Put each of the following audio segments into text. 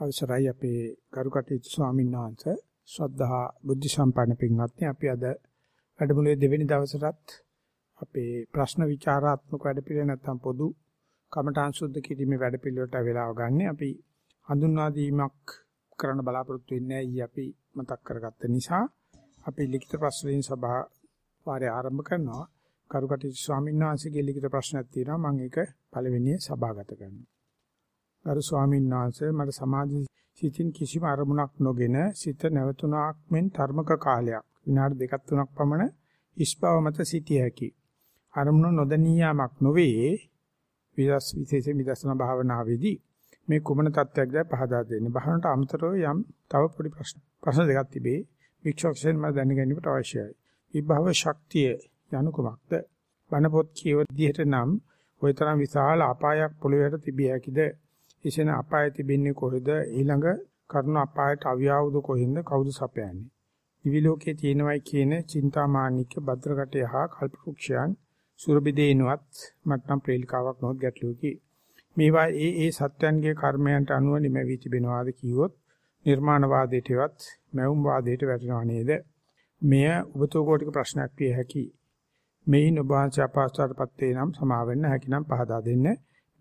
අවසරයි අපේ ගරු කටයුතු ස්වාමීන් වහන්සේ ශ්‍රද්ධා බුද්ධ සම්පන්න පින්වත්නි අපි අද වැඩමුළුවේ දෙවෙනි දවසටත් අපේ ප්‍රශ්න විචාරාත්මක වැඩපිළිවෙල නැත්නම් පොදු කමඨාන් සුද්ධ කිරීමේ වැඩපිළිවෙලට වෙලාව ගන්න. අපි හඳුන්වා දීමක් කරන්න බලාපොරොත්තු වෙන්නේ ඊ අපි මතක් කරගත්ත නිසා අපි ලිඛිත ප්‍රශ්න වලින් සභා වාරය ආරම්භ කරනවා. ගරු කටයුතු ස්වාමීන් වහන්සේගේ ලිඛිත ප්‍රශ්නයක් තියෙනවා මම ඒක පළවෙනියේ සභාගත කරනවා. ගරු ස්වාමීන් වහන්සේ මට සමාධි සිතින් කිසිම අරමුණක් නොගෙන සිත නැවතුණක් මෙන් ධර්මක කාලයක් විනාඩි දෙකක් තුනක් පමණ ඉස්බව මත සිටිය හැකි. අරමුණ නොදනියාමක් නොවේ විදස් විශේෂ විදර්ශනා භාවනාවේදී මේ කුමන තත්ත්වයක්ද පහදා දෙන්නේ. භාවනට අමතරව යම් තව පොඩි ප්‍රශ්න ප්‍රශ්න දෙකක් තිබේ. වික්ෂෝක්ෂයෙන් මම දැනගැනීමට අවශ්‍යයි. විභව ශක්තිය යනු කුමක්ද? බණ පොත් කියව විදිහට නම් ওই තරම් විශාල අපායක් පොළොවට තිබිය හැකිද? එසේන අපාය තිබෙන්නේ කොහෙද? ඊළඟ කරුණ අපායට අවියාවුද කොහෙන්ද? කවුද සපයන්නේ? දිවි ලෝකයේ තියෙනවයි කියන චින්තාමානික භද්‍රකටය හා කල්පවෘක්ෂයන් සුරබිදේනුවත් මට්ටම් ප්‍රේලිකාවක් නොත් ගැටලුවකි. මේවා ඒ ඒ සත්‍යයන්ගේ කර්මයන්ට අනුව නිමැවි තිබෙනවාද කිව්වොත් නිර්මාණවාදයටවත් මැවුම් වාදයට වැටෙනව නේද? මෙය උබතෝ කෝටික ප්‍රශ්නයක් විය හැකි. මේන් ඔබ වහන්සේ අපහසුතාවටපත් වේ නම් සමාවෙන්න හැකිනම් පහදා දෙන්න.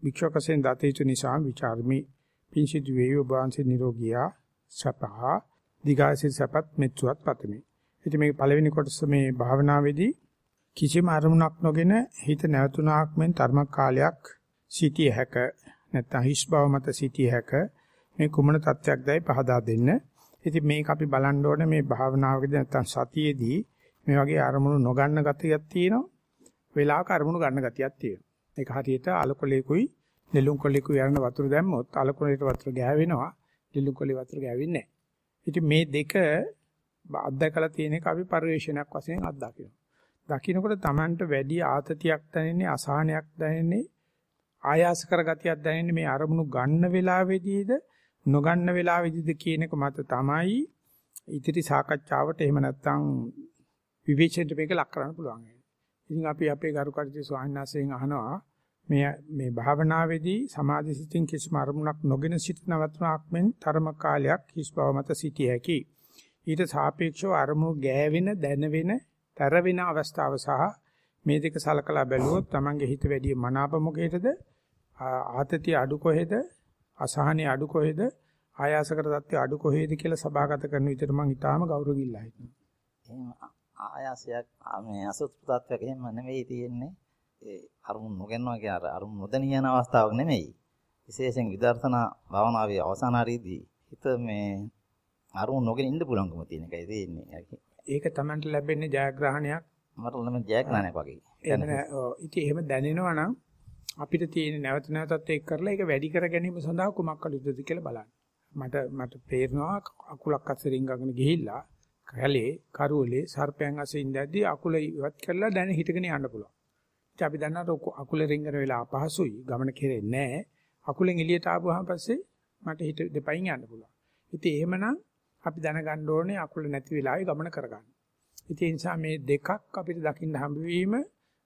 වික්ෂකසෙන් දත යුතු නිසා ਵਿਚාරමි පිංසිදු වේ ඔබ වහන්සේ නිරෝගියා සපහා දිගාසිර සපත් මෙත්සුවත් පතමි. ඉතින් මේ පළවෙනි කොටස මේ භාවනාවේදී කිසිම අරමුණක් නොගෙන හිත නැවතුණාක් මෙන් ධර්ම කාලයක් සිටිය හැක නැත්නම් හිස් බව මත සිටිය හැක මේ කුමන තත්වයක්දයි පහදා දෙන්න. ඉතින් මේක අපි බලන්න ඕනේ මේ භාවනාවකදී නැත්නම් සතියේදී මේ වගේ අරමුණු නොගන්න ගතියක් තියෙනවා. වෙලාවක අරමුණු ගන්න ගතියක් තියෙනවා. ඒක හරියට අලකොලේකුයි නෙළුම් කොලේකුයි යන වතුර දැම්මොත් අලකොලේට වතුර ගෑවෙනවා. නෙළුම් කොලේ වතුර ගෑවෙන්නේ නැහැ. ඉතින් මේ දෙක අත්දකලා තියෙන එක අපි පරිශ්‍රණයක් වශයෙන් අත්දකිනවා. දකින්නකොට Tamanට වැඩි ආතතියක් දැනෙන්නේ අසහනයක් දැනෙන්නේ ආයාස කරගතියක් දැනෙන්නේ මේ අරමුණු ගන්න වෙලාවේදීද නොගන්න වෙලාවේදීද කියන එක මත තමයි ඉදිරි සාකච්ඡාවට එහෙම නැත්නම් විවේචනයට මේක ලක් කරන්න පුළුවන්. ඉතින් අපි අපේ ගරුකටි ස්වාමීන් වහන්සේගෙන් අහනවා මේ මේ භාවනාවේදී සමාධි සිතින් කිසිම අරමුණක් නොගෙන සිටිනවත්නාක් මෙන් තරම කාලයක් හිස් බව මත සිටිය හැකි. ඊට සාපේක්ෂව අරමුණු ගෑවෙන, දැනවෙන, තරවෙන අවස්ථාව සහ මේ දෙක සලකලා බැලුවොත් Tamange හිත වැඩි මනාප මොකේද? ආතතිය අඩු කොහෙද? අසහනිය අඩු කොහෙද? ආයාසකර தත්ත්වය අඩු කොහෙද කියලා සභාගත කරන විදිහට මම ඊටාම ගෞරවගිල්ලා හිටිනවා. ආයාසයක් මේ අසුතු තත්වයක් එහෙම නෙවෙයි තියෙන්නේ. ඒ අරුමුණු නොගන්නවා කියන අරුමුණු නොදැනී යන අවස්ථාවක් නෙමෙයි. විශේෂයෙන් විදර්ශනා භාවනාවේ අවසාන හරියදී හිත මේ අරුමුණු නොගෙන ඉන්න පුළුවන්කම තියෙන එකයි තියෙන්නේ. ඒක Tamanට ලැබෙන්නේ ජයග්‍රහණයක්. මට ලැබෙන ජයග්‍රහණයක් වගේ. ඉතින් එහෙම දැනෙනවා නම් අපිට තියෙන නැවත නැවතත් ඒක කරලා ඒක වැඩි කර ගැනීම සඳහා කුමක් කළ යුතුද කියලා බලන්න. මට මට තේරෙනවා අකුලක් අස්සරින් ගගෙන ගිහිල්ලා කැලේ කරුවලේ සර්පයන් අසේ ඉඳද්දී අකුල ඉවත් කරලා දැන හිටගෙන යන්න පුළුවන්. ඉතින් අපි දන්නවා අකුල රිංගන වෙලාව අපහසුයි ගමන කෙරෙන්නේ නැහැ. අකුලෙන් එළියට ආවම පස්සේ මට හිත දෙපයින් යන්න පුළුවන්. ඉතින් එහෙමනම් අපි දැනගන්න ඕනේ අකුල නැති වෙලාවේ ගමන කරගන්න. ඉතින් ඒ නිසා මේ දෙකක් අපිට දකින්න හම්බ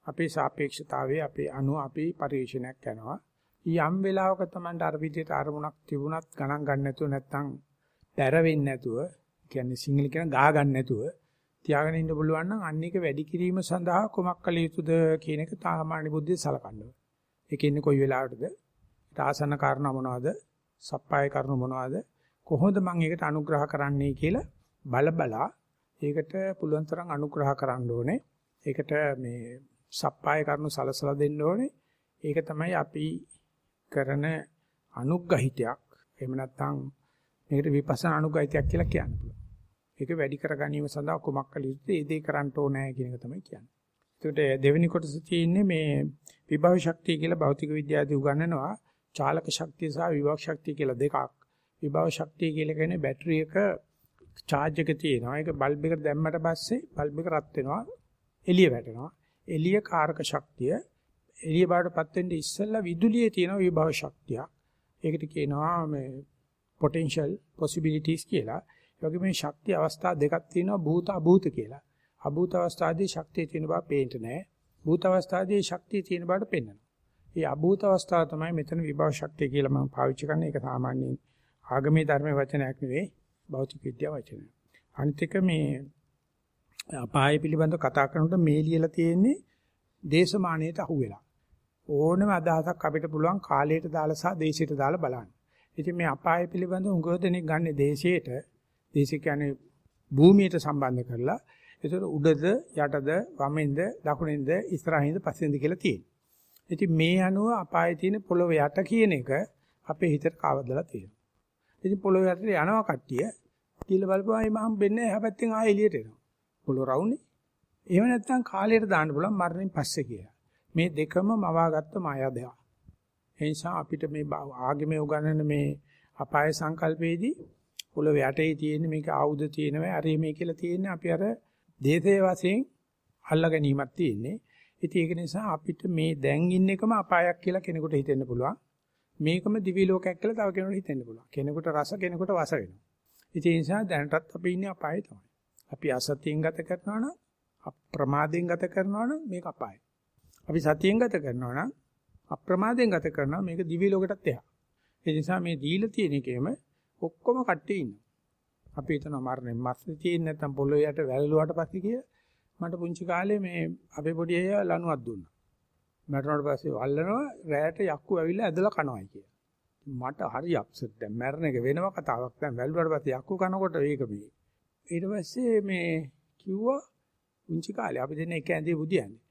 අපේ සාපේක්ෂතාවයේ අපේ අණු අපේ පරිශ්‍රණයක් යනවා. යම් වෙලාවක තමයි අර විදිහට අරමුණක් තිබුණත් ගණන් ගන්න නැතුව නැත්තම් පැර වෙන්නේ නැතුව කියන්නේ සිංහල කියන ගා ගන්න නැතුව තියාගෙන ඉන්න පුළුවන් නම් අන්න එක වැඩි කිරීම සඳහා කොමක් කළ යුතුද කියන එක සාමාන්‍ය බුද්ධිය සලකන්න ඕනේ. ඒක ඉන්නේ කොයි වෙලාවටද? ඊට ආසන්න කාරණා මොනවද? සප්පාය කරුණු මොනවද? කොහොමද මම ඒකට අනුග්‍රහ කරන්නේ කියලා බල බලා ඒකට පුළුවන් තරම් අනුග්‍රහ කරන්න ඕනේ. ඒකට මේ සප්පාය කරුණු සලසලා දෙන්න ඕනේ. ඒක තමයි අපි කරන අනුග්‍රහිතයක්. එහෙම නැත්නම් මේකට විපස්සනා අනුග්‍රහිතයක් කියලා කියන්න පුළුවන්. ඒක වැඩි කර ගැනීම සඳහා කුමක් කළ යුතුද? ඒ දේ කරන්න ඕනේ කියන එක තමයි කියන්නේ. ඒකට දෙවෙනි කොටස තියෙන්නේ මේ විභව ශක්තිය කියලා භෞතික විද්‍යාවේ උගන්වනවා. චාලක ශක්තිය සහ විභව ශක්තිය කියලා දෙකක්. විභව ශක්තිය කියලා කියන්නේ බැටරි එක charge එක තියෙනවා. ඒක බල්බ් එකට දැම්මට පස්සේ බල්බ් එක රත් වෙනවා. එළිය වැටෙනවා. එළිය කාරක ශක්තිය. එළිය බාටපත් වෙන්න ඉස්සෙල්ලා විදුලියේ තියෙන විභව ශක්තිය. ඒකට කියනවා මේ potential possibilities කියලා. ඒ වගේ මේ ශක්තිය අවස්ථා දෙකක් තියෙනවා භූත අභූත කියලා. අභූත අවස්ථාවේදී ශක්තිය තියෙන බව පේන්න නැහැ. භූත අවස්ථාවේදී ශක්තිය තියෙන බවට පෙන්වනවා. මේ අභූත අවස්ථාව තමයි මෙතන විභව ශක්තිය කියලා මම පාවිච්චි කරන්නේ. ඒක සාමාන්‍යයෙන් ආගමේ ධර්මයේ වචනයක් නෙවෙයි භෞතික විද්‍යාව වචනය. අනිත් එක මේ අපාය පිළිබඳව කතා කරනකොට මේ ලියලා තියෙන්නේ දේශමානයට අහුවෙලා. ඕනම අදහසක් අපිට පුළුවන් කාලයට දාලා සහ දේශයට දාලා බලන්න. ඉතින් මේ අපාය පිළිබඳව උගව දෙනෙක් ගන්න දේශයට දේශ කියන්නේ භූමියට සම්බන්ධ කරලා ඒතර උඩද යටද වමෙන්ද දකුණෙන්ද ඉස්සරහින්ද පස්සෙන්ද කියලා තියෙනවා. ඉතින් මේ අනුව අපායේ තියෙන පොළොව යට කියන එක අපේ හිතට කවදලා තියෙනවා. ඉතින් පොළොව යටට යනවා කට්ටිය. කියලා බලපුවා මේ මම බෙන්නේ එහා පැත්තෙන් ආයෙ එළියට එනවා. පොළොව රවුනේ. එහෙම නැත්නම් කාලයට දාන්න පුළුවන් මරණයෙන් පස්සේ කියලා. මේ දෙකම මවාගත්ත මායාදයක්. ඒ නිසා අපිට මේ ආගමේ උගන්වන මේ අපාය සංකල්පයේදී පොළොව යටේ තියෙන මේක ආයුධ තියෙනවා අර මේ කියලා තියෙන්නේ අපි අර දේශයේ වශයෙන් අල්ලා ගැනීමක් තියෙන්නේ. ඉතින් ඒක නිසා අපිට මේ දැන් ඉන්න එකම අපායක් කියලා කෙනෙකුට හිතෙන්න පුළුවන්. මේකම දිවි ලෝකයක් කියලා තව කෙනෙකුට හිතෙන්න පුළුවන්. කෙනෙකුට රස කෙනෙකුට වස වෙනවා. ඉතින් ඒ නිසා දැනටත් අපි ඉන්නේ අපායේ තමයි. අපි අසතියෙන් ගත කරනවා නම් අප්‍රමාදයෙන් ගත කරනවා නම් මේක අපායයි. අපි සතියෙන් ගත කරනවා නම් අප්‍රමාදයෙන් ගත කරනවා මේක දිවි ලෝකයටත් එහා. ඒ නිසා මේ දීලා තියෙන එකේම ඔක්කොම කට්ටිය ඉන්නවා. අපි හිතනවා මරණය මස්සේ තියෙන්නේ නැත්නම් පොළොවේ යට වැළලුවාට පස්සේ කිය මට පුංචි කාලේ මේ අපේ පොඩි අයියා ලණුවක් දුන්නා. මැරුණාට පස්සේ වල්ලනවා රැයට යක්කු ඇවිල්ලා ඇදලා කනවා කියලා. මට හරි අප්සෙට් දැන් මැරණ එක වෙනම කතාවක්. දැන් වැළුවාට පස්සේ යක්කු කනකොට ඒක මේ. ඊට පස්සේ මේ කිව්වා පුංචි කාලේ අපි දෙන්නේ එක ඇඳේ බුදියන්නේ.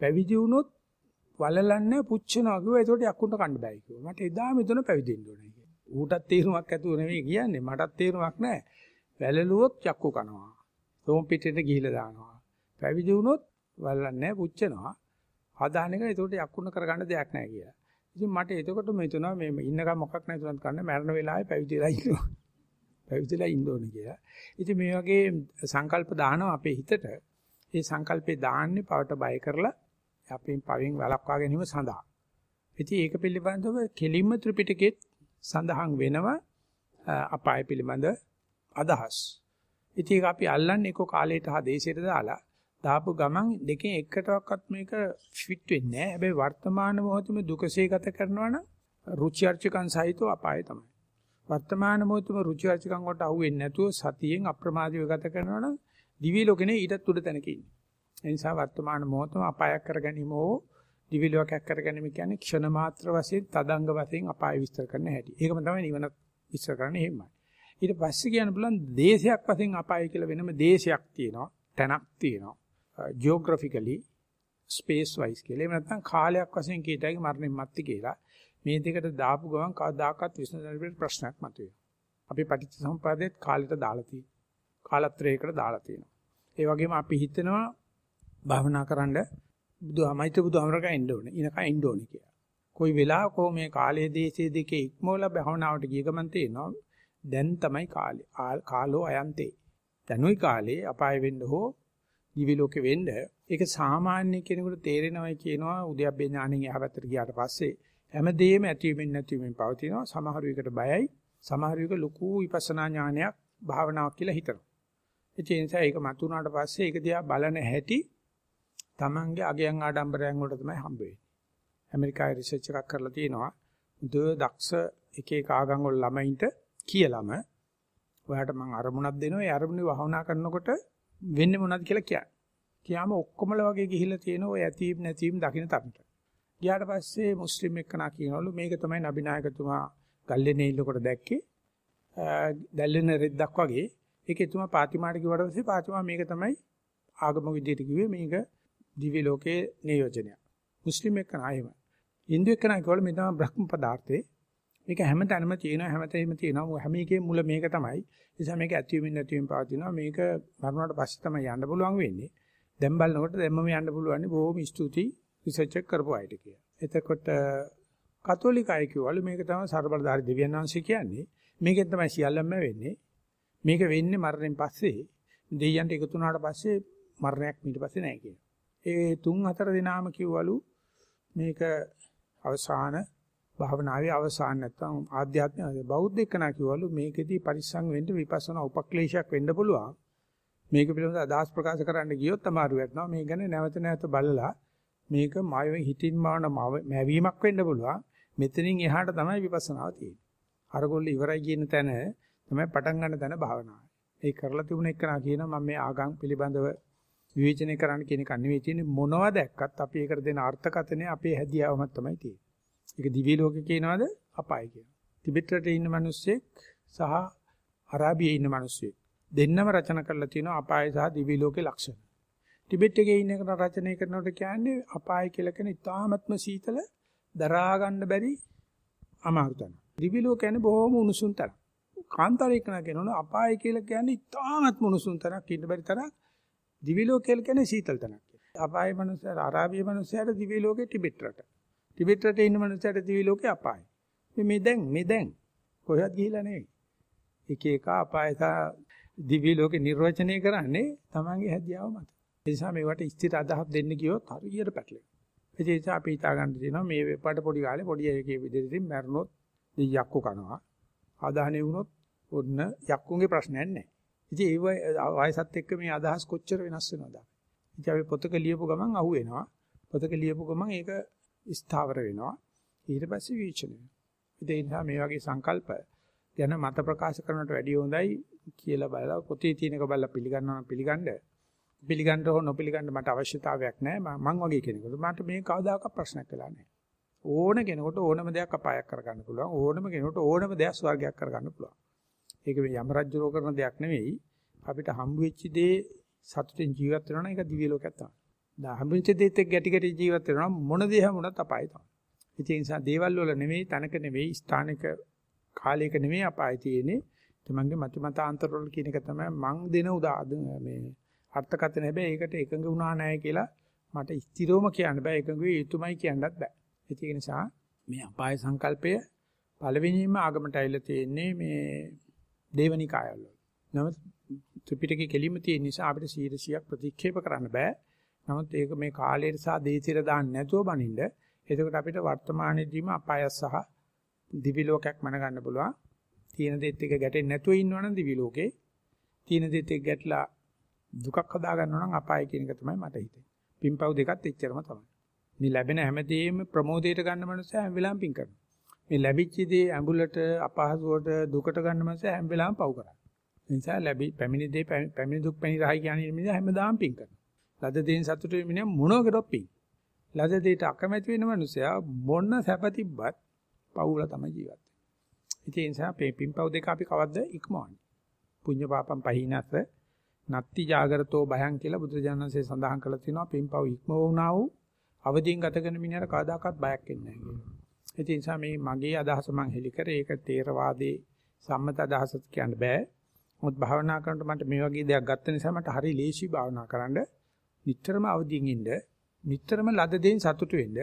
පැවිදි වුණොත් වලලන්නේ පුච්චනවා කිව්වා. ඒකට යක්කුන්ට කන්න බෑ කිව්වා. මට එදා මෙතන පැවිදෙන්න ඕනේ කියලා. ඌටත් තේරුමක් ඇතුව නෙවෙයි කියන්නේ. මටත් තේරුමක් නැහැ. වැළලුවොත් යක්කු කනවා. තෝම් පිටේට ගිහිලා දානවා. පැවිදි වුණොත් වලලන්නේ පුච්චනවා. ආදාන එක ඒකට යක්කුන්න කරගන්න දෙයක් නැහැ කියලා. ඉතින් මට එතකොටම හිතුණා මේ ඉන්නකම් මොකක් නැතුණත් කන්න මරණ වෙලාවේ පැවිදිලා ඉන්නවා. පැවිදිලා ඉන්න ඕනේ කියලා. ඉතින් මේ වගේ සංකල්ප දානවා අපේ හිතට. ඒ සංකල්පේ දාන්නේ පවට බය කරලා අපෙන් පවෙන් වළක්වා ගැනීම සඳහා. ඉතින් ඒක පිළිබඳව කෙලින්ම ත්‍රිපිටකෙත් සඳහන් වෙනවා අපාය පිළිබඳ අදහස්. ඉතින් ඒක අපි අල්ලන්නේ එක්ක කාලයට හා දේශයට දාලා දාපු ගමන් දෙකෙන් එකටවත් මේක ෆිට වෙන්නේ නැහැ. හැබැයි වර්තමාන මොහොතේම දුකසේ ගත කරනවා නම් රුචි අරුචිකන් සහිතව අපාය තමයි. වර්තමාන මොහොතේම රුචි අරුචිකන් වලට අහු වෙන්නේ නැතුව සතියෙන් අප්‍රමාදීව ගත කරනවා නම් දිවි ලෝකෙනේ ඊටත් උඩ තැනක ඉන්නේ. ඒ නිසා වර්තමාන මොහොතම අපායක් කර ගැනීම හෝ දිවි ලෝකයක් කර ගැනීම කියන්නේ ක්ෂණ මාත්‍ර වශයෙන් තදංග වශයෙන් අපාය විස්තර කරන්න හැටි. ඒකම තමයි නිවන විස්තර කරන්නේ එහෙමයි. ඊට පස්සේ කියන්න පුළුවන් දේශයක් වශයෙන් අපාය කියලා වෙනම දේශයක් තියෙනවා. තැනක් තියෙනවා. ජියෝග්‍රැෆිකලි ස්පේස් වයිස් කියලා. එහෙම නැත්නම් කාලයක් වශයෙන් කීයටයි මරණයන් මැත්ති කියලා. මේ දෙකට දාපු ගමන් කවදාකවත් විසඳන්න ප්‍රශ්නයක් මතුවේ. අපි පටිච්චසමුප්පාදයේ කාලෙට දාලා තියෙනවා. කාලත්‍රයකට දාලා තියෙනවා. ඒ වගේම අපි හිතනවා භාවනා කරන්න බුදුහමයිත බුදුහමරක එන්න ඕනේ. ඉනකන් එන්න ඕනේ කියලා. කොයි වෙලාවක මේ කාලයේ දේශයේ දෙකේ ඉක්මවල භාවනාවට ගිය ගමන් තේනවා දැන් තමයි කාලේ. කාලෝ අයන්තේ. දැනුයි කාලේ අපාය වෙන්න හෝ දිවි ලෝකෙ වෙන්න ඒක සාමාන්‍ය කෙනෙකුට තේරෙනවයි කියනවා උද්‍යප්පේ ඥාණයෙන් එහා පැත්තට ගියාට පස්සේ හැමදේම ඇතිවෙමින් නැතිවෙමින් පවතිනවා සමහර විකට බයයි සමහර විට ලොකු විපස්සනා ඥානයක් භාවනාවක් කියලා හිතනවා ඒ නිසා ඒක මතුනාට පස්සේ ඒක දිහා බලන හැටි Tamange අගයන් ආඩම්බරයන් වලට තමයි හම්බ වෙන්නේ ඇමරිකාවේ රිසර්ච් එකක් කරලා තියෙනවා මුද දක්ෂ එක එක ආගම් වල ළමයින්ට කියලාම ඔයාලට මම අරමුණක් දෙනවා ඒ අරමුණේ වහවනා කරනකොට වෙන්නේ මොනවද කියලා කියන්නේ. කියාම ඔක්කොමලා වගේ ගිහිල්ලා තියෙන ඔය ඇතීම් නැතිම් දකින්න තරමට. ගියාට පස්සේ මුස්ලිම් එක්කනා කියනවලු මේක තමයි නබිනායකතුමා ගල්ලේනේ ඉන්නකොට දැක්කේ. දැල්ලෙන රෙද්දක් වගේ. ඒක එතුමා පාතිමාට කිව්වට පස්සේ පාතිමා මේක තමයි ආගම විදියට කිව්වේ මේක දිව්‍ය ලෝකයේ නියෝජනය. මුස්ලිම් එක්කනා එහෙම. හින්දු එක්කනා කිව්වල මේ තමයි බ්‍රහ්ම පදාර්ථේ. මේක හැමතැනම තියෙනවා හැමතැනම තියෙනවා හැම එකේ මුල මේක තමයි. ඒ නිසා මේක ඇතිවෙමින් නැතිවෙමින් පවතිනවා. මේක මරුණාට පස්සේ තමයි යන්න පුළුවන් වෙන්නේ. දැන් බලනකොට දැම්මම යන්න පුළුවන්. බොහොම ස්තුතියි රිසර්ච් එක කරපු අයට කියලා. එතකොට කතෝලික අය කිව්වලු මේක තමයි ਸਰබලධාරි දෙවියන් වහන්සේ කියන්නේ. මේකෙන් තමයි සියල්ලම වෙන්නේ. මේක වෙන්නේ මරණයෙන් පස්සේ දෙයියන්ට එකතු වුණාට පස්සේ මරණයක් ඊට පස්සේ නැහැ කියන. ඒ තුන් හතර දිනාම කිව්වලු මේක අවසාන භාවනාවේ අවසාන නැත්තම් ආධ්‍යාත්මික බෞද්ධ එක්කනා කිව්වලු මේකෙදී පරිස්සම් වෙන්න විපස්සනා උපක්ලේශයක් වෙන්න පුළුවන්. මේක පිළිබඳව අදහස් ප්‍රකාශ කරන්න ගියොත් අමාරු වෙනවා. මේ ගැන නැවත නැවත බලලා මේක මම හිතින් මාන මැවීමක් වෙන්න පුළුවන්. මෙතනින් එහාට තමයි විපස්සනාව තියෙන්නේ. අරගොල්ල ඉවරයි කියන තැන තමයි පටන් ගන්න තැන භාවනාව. ඒ කරලා තිබුණ එකනා කියනවා මම මේ ආගම් පිළිබඳව විවේචනය කරන්න කියන එක නෙවෙයි තියෙන්නේ මොනවද දැක්කත් අපි ඒකට දෙන අර්ථකථනය අපේ හැදියාවම තමයි තියෙන්නේ. ඒක දිවි ලෝකේ කියනවාද අපාය කියනවා. ටිබෙට් රටේ ඉන්න මිනිස්සෙක් සහ අරාබියේ ඉන්න මිනිස්සෙක් දෙන්නම රචනා කරලා තියෙනවා අපාය සහ දිවි ලෝකේ ලක්ෂණ. ටිබෙට් එකේ ඉන්න කෙනා රචනය කරනකොට කියන්නේ අපාය කියලා කියන ඉතාමත්ම සීතල දරා ගන්න බැරි අමාරු තැන. දිවි ලෝක කියන්නේ බොහොම උණුසුම් තැන. කාන්තාරේ කරන කෙනා අපාය කියලා කියන්නේ ඉතාමත්ම උණුසුම් තැනක් ඉන්න බැරි තරක් දිවි ලෝක කියලා කියන්නේ සීතල තැනක්. අපාය මනුස්සයර අරාබිය මනුස්සයර දිවි ලෝකේ ටිබෙට් රට. ටිබෙට් රටේ ඉන්න මනුස්සයර දිවි ලෝකේ අපාය. මේ දැන් මේ දැන් කොහෙවත් ගිහිලා නෙවෙයි. එක එක අපායසා දිව්‍ය ලෝකේ නිර්වචනය කරන්නේ තමන්ගේ හැදියාව මත. ඒ නිසා මේවට ස්ථිර අදහස් දෙන්න ගියොත් හරියට පැටලෙනවා. ඒ නිසා අපි හිතා ගන්න තියෙනවා මේ වෙපඩ පොඩි කාලේ පොඩි එකේ විදිහට මැරුණොත් යක්කු කනවා. ආදාහණය වුණොත් ඔන්න යක්කුන්ගේ ප්‍රශ්නයක් නැහැ. ඉතින් ඒ වයසත් එක්ක මේ අදහස් කොච්චර වෙනස් වෙනවද? ඉතින් අපි පොතක ලියපු ගමන් අහුවෙනවා. පොතක ලියපු ගමන් ඒක ස්ථාවර වෙනවා. ඊට පස්සේ විචනය වෙනවා. ඒ නිසා මේ වගේ සංකල්ප ගැන මත ප්‍රකාශ කරනට වැඩිය හොඳයි කියලා බලලා පොතේ තියෙනක බලලා පිළිගන්නවා නම් පිළිගන්න. පිළිගන්න හෝ නොපිළිගන්න මට අවශ්‍යතාවයක් නැහැ. මම වගේ කෙනෙකුට මට මේ කවදාකවත් ප්‍රශ්නයක් වෙලා නැහැ. ඕන කෙනෙකුට ඕනම දෙයක් අපායක් කරගන්න පුළුවන්. ඕනම කෙනෙකුට ඕනම දෙයක් ස්වර්ගයක් කරගන්න පුළුවන්. ඒක මේ යම රජුරෝ කරන දෙයක් නෙවෙයි. අපිට හම්බ වෙච්ච දේ සතුටින් ජීවත් වෙනවා නම් ඒක දිව්‍ය ලෝකයක් තමයි. දා හම්බ වෙච්ච දේත් එක්ක ගැටි ගැටි ජීවත් වෙනවා මොන දේ හැමුණත් අපායයි තමයි. ඒ නිසා දේවල් වල නෙවෙයි තනක නෙවෙයි ස්ථානික කාලයක නෙවෙයි අපාය තියෙන්නේ. තමන්ගේ මත මතාන්තර වල කියන එක තමයි මං දෙන උදා මේ අර්ථකථන හැබැයි ඒකට එකඟ වුණා නැහැ කියලා මට ස්ථිරවම කියන්න බෑ එකඟ වෙ යුතුමයි කියන්නත් බෑ. ඒක නිසා මේ අපාය සංකල්පය පළවෙනිම ආගමට ඇවිල්ලා තියෙන්නේ මේ දේවනිකායවල. නමුත් ත්‍රිපිටකේ කෙලිම තියෙන නිසා අපිට 100ක් ප්‍රතික්ෂේප කරන්න බෑ. නමුත් ඒක මේ කාලයට සහ දේශයට දාන්න නැතුව බනින්න. එතකොට අපිට වර්තමානයේදීම අපාය සහ දිවි ලෝකයක් මන ගන්න පුළුවන්. තීන දෙත් එක ගැටෙන්නේ නැතුව ඉන්නවනම් දිවි ලෝකේ. තීන දෙත් එක ගැටලා දුකක් හදා ගන්නවා නම් අපාය කියන එක තමයි මට හිතෙන්නේ. පින්පව් දෙකත් එච්චරම තමයි. මේ ලැබෙන හැමදේම ප්‍රමෝදයට ගන්න මනුස්සය හැම වෙලාවෙම පින් කරනවා. මේ ලැබිච්ච දේ ඇඟුලට අපහසුවට දුකට ගන්න මනුස්සය හැම වෙලාවෙම පව් කරනවා. ඒ නිසා ලැබි පැමිණි දේ පැමිණි දුක් පැණි රහයි කියන්නේ මිනිහ හැමදාම පින් කරනවා. ලද දේන් සතුටු වෙන මිනිහ මොනකටවත් පින්. ලද දෙයට අකමැති වෙන මනුස්සයා මොන සැප තිබ්බත් පවුල තමයි ජීවත් වෙන්නේ. ඒ නිසා මේ පින්පව් දෙක අපි කවද්ද ඉක්මවන්නේ. පුඤ්ඤ පාපම් පහිනස නත්ති జాగරතෝ භයං කියලා බුදුරජාණන්සේ සඳහන් කරලා තිනවා පින්පව් ඉක්ම වුණා වූ අවදීන් ගත කරන මිනිහට කවදාකවත් බයක් එන්නේ නැහැ කියලා. ඒ නිසා මේ මගේ අදහස මම හෙලි කරේ ඒක තේරවාදී සම්මත අදහසක් කියන්න බෑ. මොකද භාවනා කරනකොට මට මේ වගේ දෙයක් ගත්ත නිසා මට හරි ලේසි භාවනා කරන්න. නිතරම අවදීන් ඉන්න, නිතරම ලද දෙයින් සතුටු වෙන්න.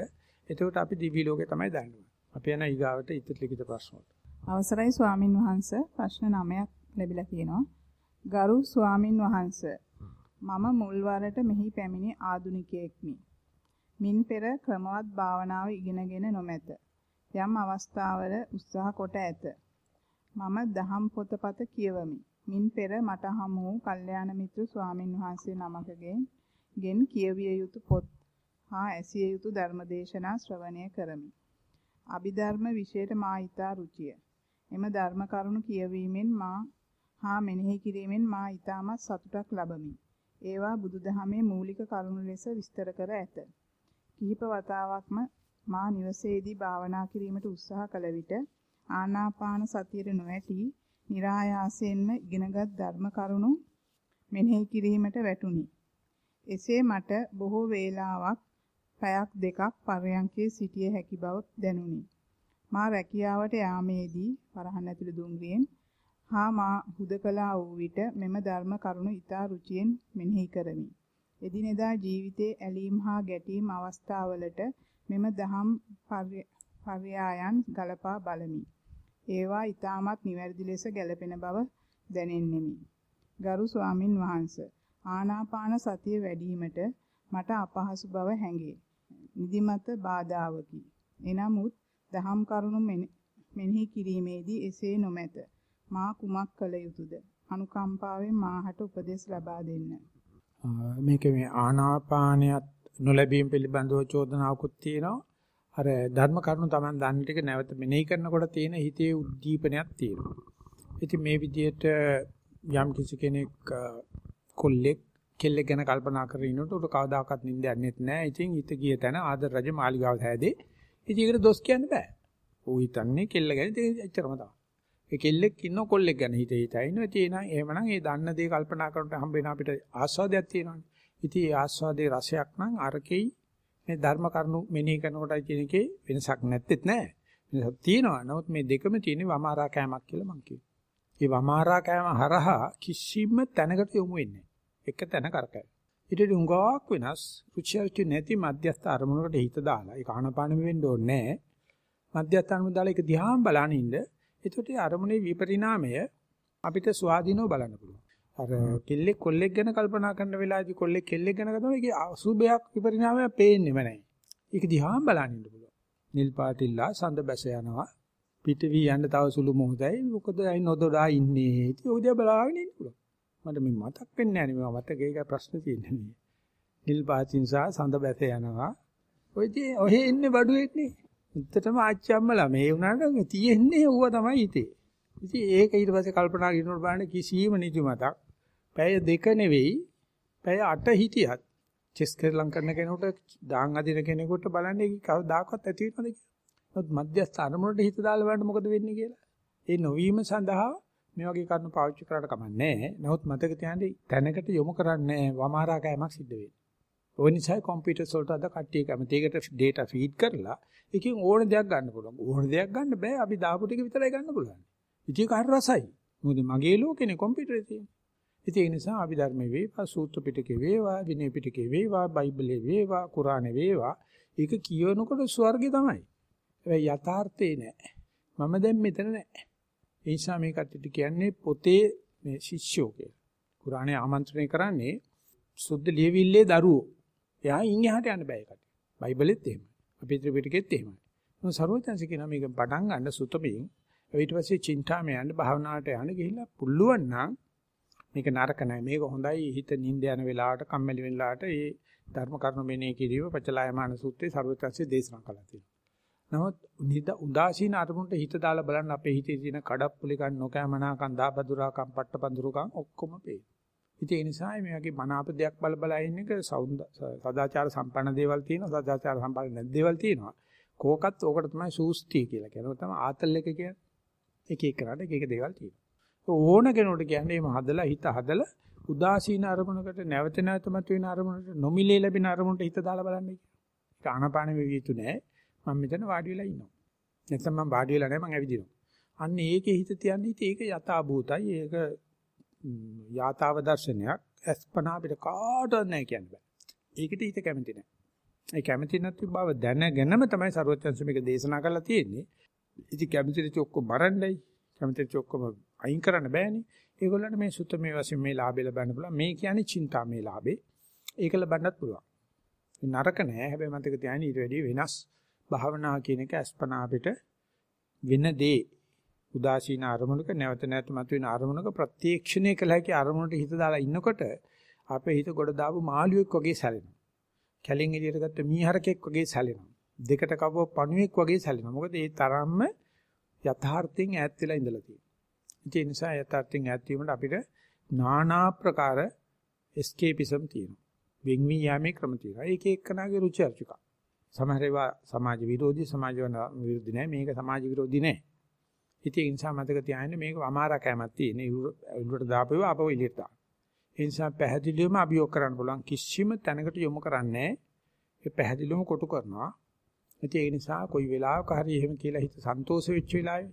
එතකොට අපි දිවි ලෝකේ තමයි දන්නේ. අපි යන ඊගාවට ඉතිරි ලිඛිත ප්‍රශ්න වලට. අවසරයි ස්වාමින් වහන්සේ ප්‍රශ්න 9ක් ලැබිලා තියෙනවා. ගරු ස්වාමින් වහන්සේ මම මුල් වරට මෙහි පැමිණි ආදුනිකයෙක්මි. මින් පෙර ක්‍රමවත් භාවනාව ඉගෙනගෙන නොමැත. යම් අවස්ථාවල උත්සාහ කොට ඇත. මම දහම් පොතපත කියවමි. මින් පෙර මට හමු වූ කල්යාණ මිත්‍ර ස්වාමින් වහන්සේ නමකගෙන් ගෙන් කියවිය යුතු පොත් හා ඇසිය යුතු ධර්මදේශනා ශ්‍රවණය කරමි. අභිධර්ම විශේෂයට මා ඊතා රුචිය. එම ධර්ම කරුණු කියවීමෙන් මා හා මෙනෙහි කිරීමෙන් මා ඊටමත් සතුටක් ලබමි. ඒවා බුදුදහමේ මූලික කරුණු ලෙස විස්තර කර ඇත. කිහිප වතාවක්ම මා නිවසේදී භාවනා කිරීමට උත්සාහ කළ විට ආනාපාන සතියේ නොඇටි નિરાයාසයෙන්ම ඉගෙනගත් ධර්ම කරුණු මෙනෙහි කිරීමට වැටුණි. එසේ මට බොහෝ වේලාවක් පැයක් දෙකක් පරයන්කේ සිටිය හැකි බව දැනුනි. මා රැකියාවට යාමේදී පරහන් ඇතුළු දුම්රියෙන් හා මා හුදකලා වූ විට මෙම ධර්ම කරුණු ඊතා රුචියෙන් මෙනෙහි කරමි. එදිනෙදා ජීවිතයේ ඇලීම් හා ගැටීම් අවස්ථාවලට මෙම දහම් පර්යායන් ගලපා බලමි. ඒවා ඊ타මත් නිවැරදි ලෙස ගැලපෙන බව දැනෙන්නෙමි. ගරු ස්වාමින් වහන්සේ ආනාපාන සතිය වැඩිවීමට මට අපහසු බව හැඟේ. නිදිමත බාධාවකි. එනමුත් දහම් කරුණු මෙනෙහි කිරීමේදී එසේ නොමැත. මා කුමක් කළ යුතුද? අනුකම්පාවෙන් මාහට උපදෙස් ලබා දෙන්න. මේක මේ ආනාපානයත් නොලැබීම පිළිබඳව චෝදනාවකුත් තියෙනවා. අර ධර්ම කරුණු Taman දන්න ටික නැවත මෙනෙහි කරනකොට තියෙන හිතේ උද්දීපනයක් තියෙනවා. ඉතින් මේ විදිහට යම් කිසි කෙනෙක් කොල්ලෙක් කෙල්ලෙක් ගැන කල්පනා කරගෙන ඉන්නකොට උට කවදාකවත් නිින්ද යන්නේ නැහැ. ඉතින් හිත ගිය තැන ආදර රජ මාලිගාව හැදේ. ඉතින් ඒකට දොස් කියන්න බෑ. ඌ හිතන්නේ කෙල්ල ගැන එච්චරම තමයි. ඒ කෙල්ලෙක් ඉන්න කොල්ලෙක් ගැන හිත හිතා ඉන්නවා. ඉතින් එහෙමනම් ඒ දන්න දේ කල්පනා කරනකොට හම්බ වෙන අපිට ආස්වාදයක් තියෙනවානේ. ඉතින් ඒ ආස්වාදයේ රසයක් නම් අරකෙයි මේ ධර්ම කරුණු මෙනෙහි කරනකොටයි කියන එකේ වෙනසක් නැත්තේත් නෑ. වෙනසක් තියෙනවා. නමුත් මේ දෙකම තියෙන්නේ වමාරා කෑමක් කියලා මං කියනවා. මේ වමාරා කෑම හරහා කිසිම තැනකට යොමු වෙන්නේ එක තැන කරකැවෙන. ඊට උඟාවක් වෙනස් රුචියල්ටි නැති මධ්‍යස්ථ අරමුණකට හිත දාලා ඒක ආනපානෙම වෙන්න ඕනේ නෑ. මධ්‍යස්ථ අරමුණ දාලා ඒක දිහාම බලන ඉන්න. එතකොට අරමුණේ විපරිණාමය අපිට ස්වාධීනව බලන්න පුළුවන්. අර කෙල්ලෙක් කොල්ලෙක් ගැන කල්පනා කරන වෙලාවේදී කොල්ලෙක් කෙල්ලෙක් ගැන කතා ඒකේ අසුබයක් විපරිණාමයක් පේන්නේම නැහැ. ඒක දිහාම බලන්න ඉන්න පුළුවන්. නිල් පාටිල්ලා සඳ බැස යනවා. පිට වී යන්න තව සුළු මොහොතයි. මොකද අයි නොදොඩා ඉන්නේ. ඉතින් ඔය දිහා බලාගෙන ඉන්න පුළුවන්. මට මේ මතක් වෙන්නේ නැහැ නේ මතක ඒක ප්‍රශ්න තියෙන්නේ නේ. නිල් පාටින් සහ සඳ බැස යනවා. ඔය ඉතින් ඔහෙ ඉන්නේ බඩුවෙක් නේ. උත්තරම ආච්චම්මලා මේ වුණාට තියෙන්නේ ඌව තමයි හිතේ. ඉතින් ඒක ඊට පස්සේ කල්පනා කරනකොට බලන්න කිසිම නිදිමතක් පැය දෙක නෙවෙයි පැය 8 හිටියත් චෙස් ක්‍රීඩා කරන කෙනෙකුට දාන් අදින කෙනෙකුට බලන්නේ කවදාකවත් ඇති වෙනවද කියලා. නමුත් මධ්‍යස්ථ අරමුණට හිත දාලා බලන්න මොකද වෙන්නේ කියලා. ඒ නොවීම සඳහා මේ වගේ කරුණු පාවිච්චි කරාට කමන්නේ නැහැ. නමුත් මතක තියාගන්න තැනකට යොමු කරන්නේ වමාරා කෑමක් සිද්ධ වෙන්නේ. ඔය නිසා කම්පියුටර්ස් වලට අද කට්ටිය කැමති එකට data feed කරලා එකකින් ඕන දෙයක් ගන්න පුළුවන්. ඕන දෙයක් ගන්න බෑ. අපි දාපු ටික විතරයි ගන්න පුළුවන්. ඉතින් ඒක හරි රසයි. මොකද මගේ ලෝකෙනේ කම්පියුටරේ තියෙන්නේ. ඉතින් ඒ නිසා අපි ධර්මයේ වේවා සූත්‍ර පිටකේ වේවා විනය පිටකේ වේවා බයිබලේ වේවා කුරානේ වේවා ඒක කියවනකොට ස්වර්ගය තමයි. හැබැයි යථාර්ථේ නෑ. මම දැන් මෙතන නෑ. ඒ නිසා මේ කට්ටියට කියන්නේ පොතේ මේ ශිෂ්‍යෝ කියලා. කුරානේ ආමන්ත්‍රණය කරන්නේ සුද්ධ ලියවිල්ලේ දරුවෝ. එයා ඉන් එහාට යන්න බෑ ඒකට. බයිබලෙත් එහෙමයි. අපි ත්‍රිපිටකෙත් එහෙමයි. මොන සර්වඥාන්සේ කියන මේක පටන් ගන්න සුතමින් ඊට පස්සේ චින්තාමය යන්න භාවනාවට යන්න ගිහිල්ලා පුළුවන් නම් මේක නරක නැහැ. මේක හොඳයි හිත නිින්ද යන වෙලාවට කම්මැලි වෙන වෙලාවට ඒ ධර්ම කරුණු මෙනෙහි කිරීම පචලායමාන සූත්‍රයේ ਸਰවත්‍ංශයේ දේශනා කළා තියෙනවා. නමුත් නිද උදාසීන අරමුණට හිත දාලා බලන්න අපේ හිතේ තියෙන කඩප්පුලිකන් නොකෑමනාකම් දාබදුරාකම් පට්ටපඳුරුකම් ඔක්කොම පේ. ඉතින් ඒ නිසා මේ වගේ මනාප දෙයක් බල බල ඉන්න එක සදාචාර සම්පන්න දේවල් තියෙනවා සදාචාර සම්පන්න නැති දේවල් තියෙනවා. කෝකත් ඕකට තමයි සූස්තිය කියලා කියනවා. තමයි ආතල් එක කියන්නේ. එක එක කරාට එක එක දේවල් තියෙනවා. ඕන කෙනෙකුට කියන්නේ මේ හදලා හිත හදලා උදාසීන අරමුණකට නැවත නැවත මතුවෙන අරමුණට නොමිලේ ලැබෙන අරමුණට හිත දාලා බලන්නේ. ඒක ආනපාන වෙවි යුතු නෑ. මම මෙතන වාඩි වෙලා ඉන්නවා. නැත්නම් මම වාඩි වෙලා නෑ මම ඇවිදිනවා. අන්න ඒකේ හිත තියන්නේ ඉතින් ඒක යථා භූතයි. ඒක යථාව දර්ශනයක්. අස්පනා අපිට කාටවත් නෑ කියන්න බෑ. ඒකට හිත කැමති නෑ. ඒ කැමති නැති බව දැනගෙනම තමයි ਸਰවඥාන්ස මේක දේශනා කරලා තියෙන්නේ. ඉතින් කැමති ඔක්කොම මරන්නයි. කැමති ඔක්කොම අයින් කරන්න බෑනේ. ඒගොල්ලන්ට මේ සුත්ත මේ වශයෙන් මේ ලාභය ලබන්න පුළුවන්. මේ කියන්නේ චින්තා මේ ලාභේ. ඒක ලබන්නත් පුළුවන්. නරක නෑ. හැබැයි මතක තියාගන්න ඊට වැඩිය වෙනස් භාවනා කියන එක අස්පනා අපිට වෙන දේ උදාසීන අරමුණක නැවත නැවත මතුවෙන අරමුණක ප්‍රත්‍යක්ෂණය කළ හැකි අරමුණට හිත දාලා ඉන්නකොට අපේ හිත ගොඩ දාපු මාළුවෙක් වගේ සැලෙනවා. කැලෙන් එළියට ගත්ත මීහරකෙක් වගේ සැලෙනවා. දෙකට කවව පණුවෙක් වගේ සැලෙනවා. මොකද ඒ තරම්ම යථාර්ථයෙන් ඈත් වෙලා ඉඳලා තියෙනවා. ඒ නිසා යථාර්ථයෙන් ඈත් වීමට අපිට নানা ප්‍රකාර escapeism තියෙනවා. වෙන් වී යෑමේ ක්‍රම තියෙනවා. ඒක එක්කනාගේ රුචි අරුචික. සමහර ඒවා සමාජ විරෝධී සමාජ විරෝධී නෑ. මේක සමාජ විරෝධී නෑ. ඉතින් ඒ නිසා මතක තියාගන්න මේක අමාරා කැමක් තියෙන. උඩට දාපුවා අපව එළියට දාන්න. ඒ නිසා පැහැදිලිවම අභියෝග කරන්න පුළුවන් කිසිම තැනකට යොමු කරන්නේ ඒ පැහැදිලිවම කොටු කරනවා. ඉතින් ඒ නිසා කොයි වෙලාවක හරි එහෙම කියලා හිත සන්තෝෂ වෙච්ච වෙලාවේ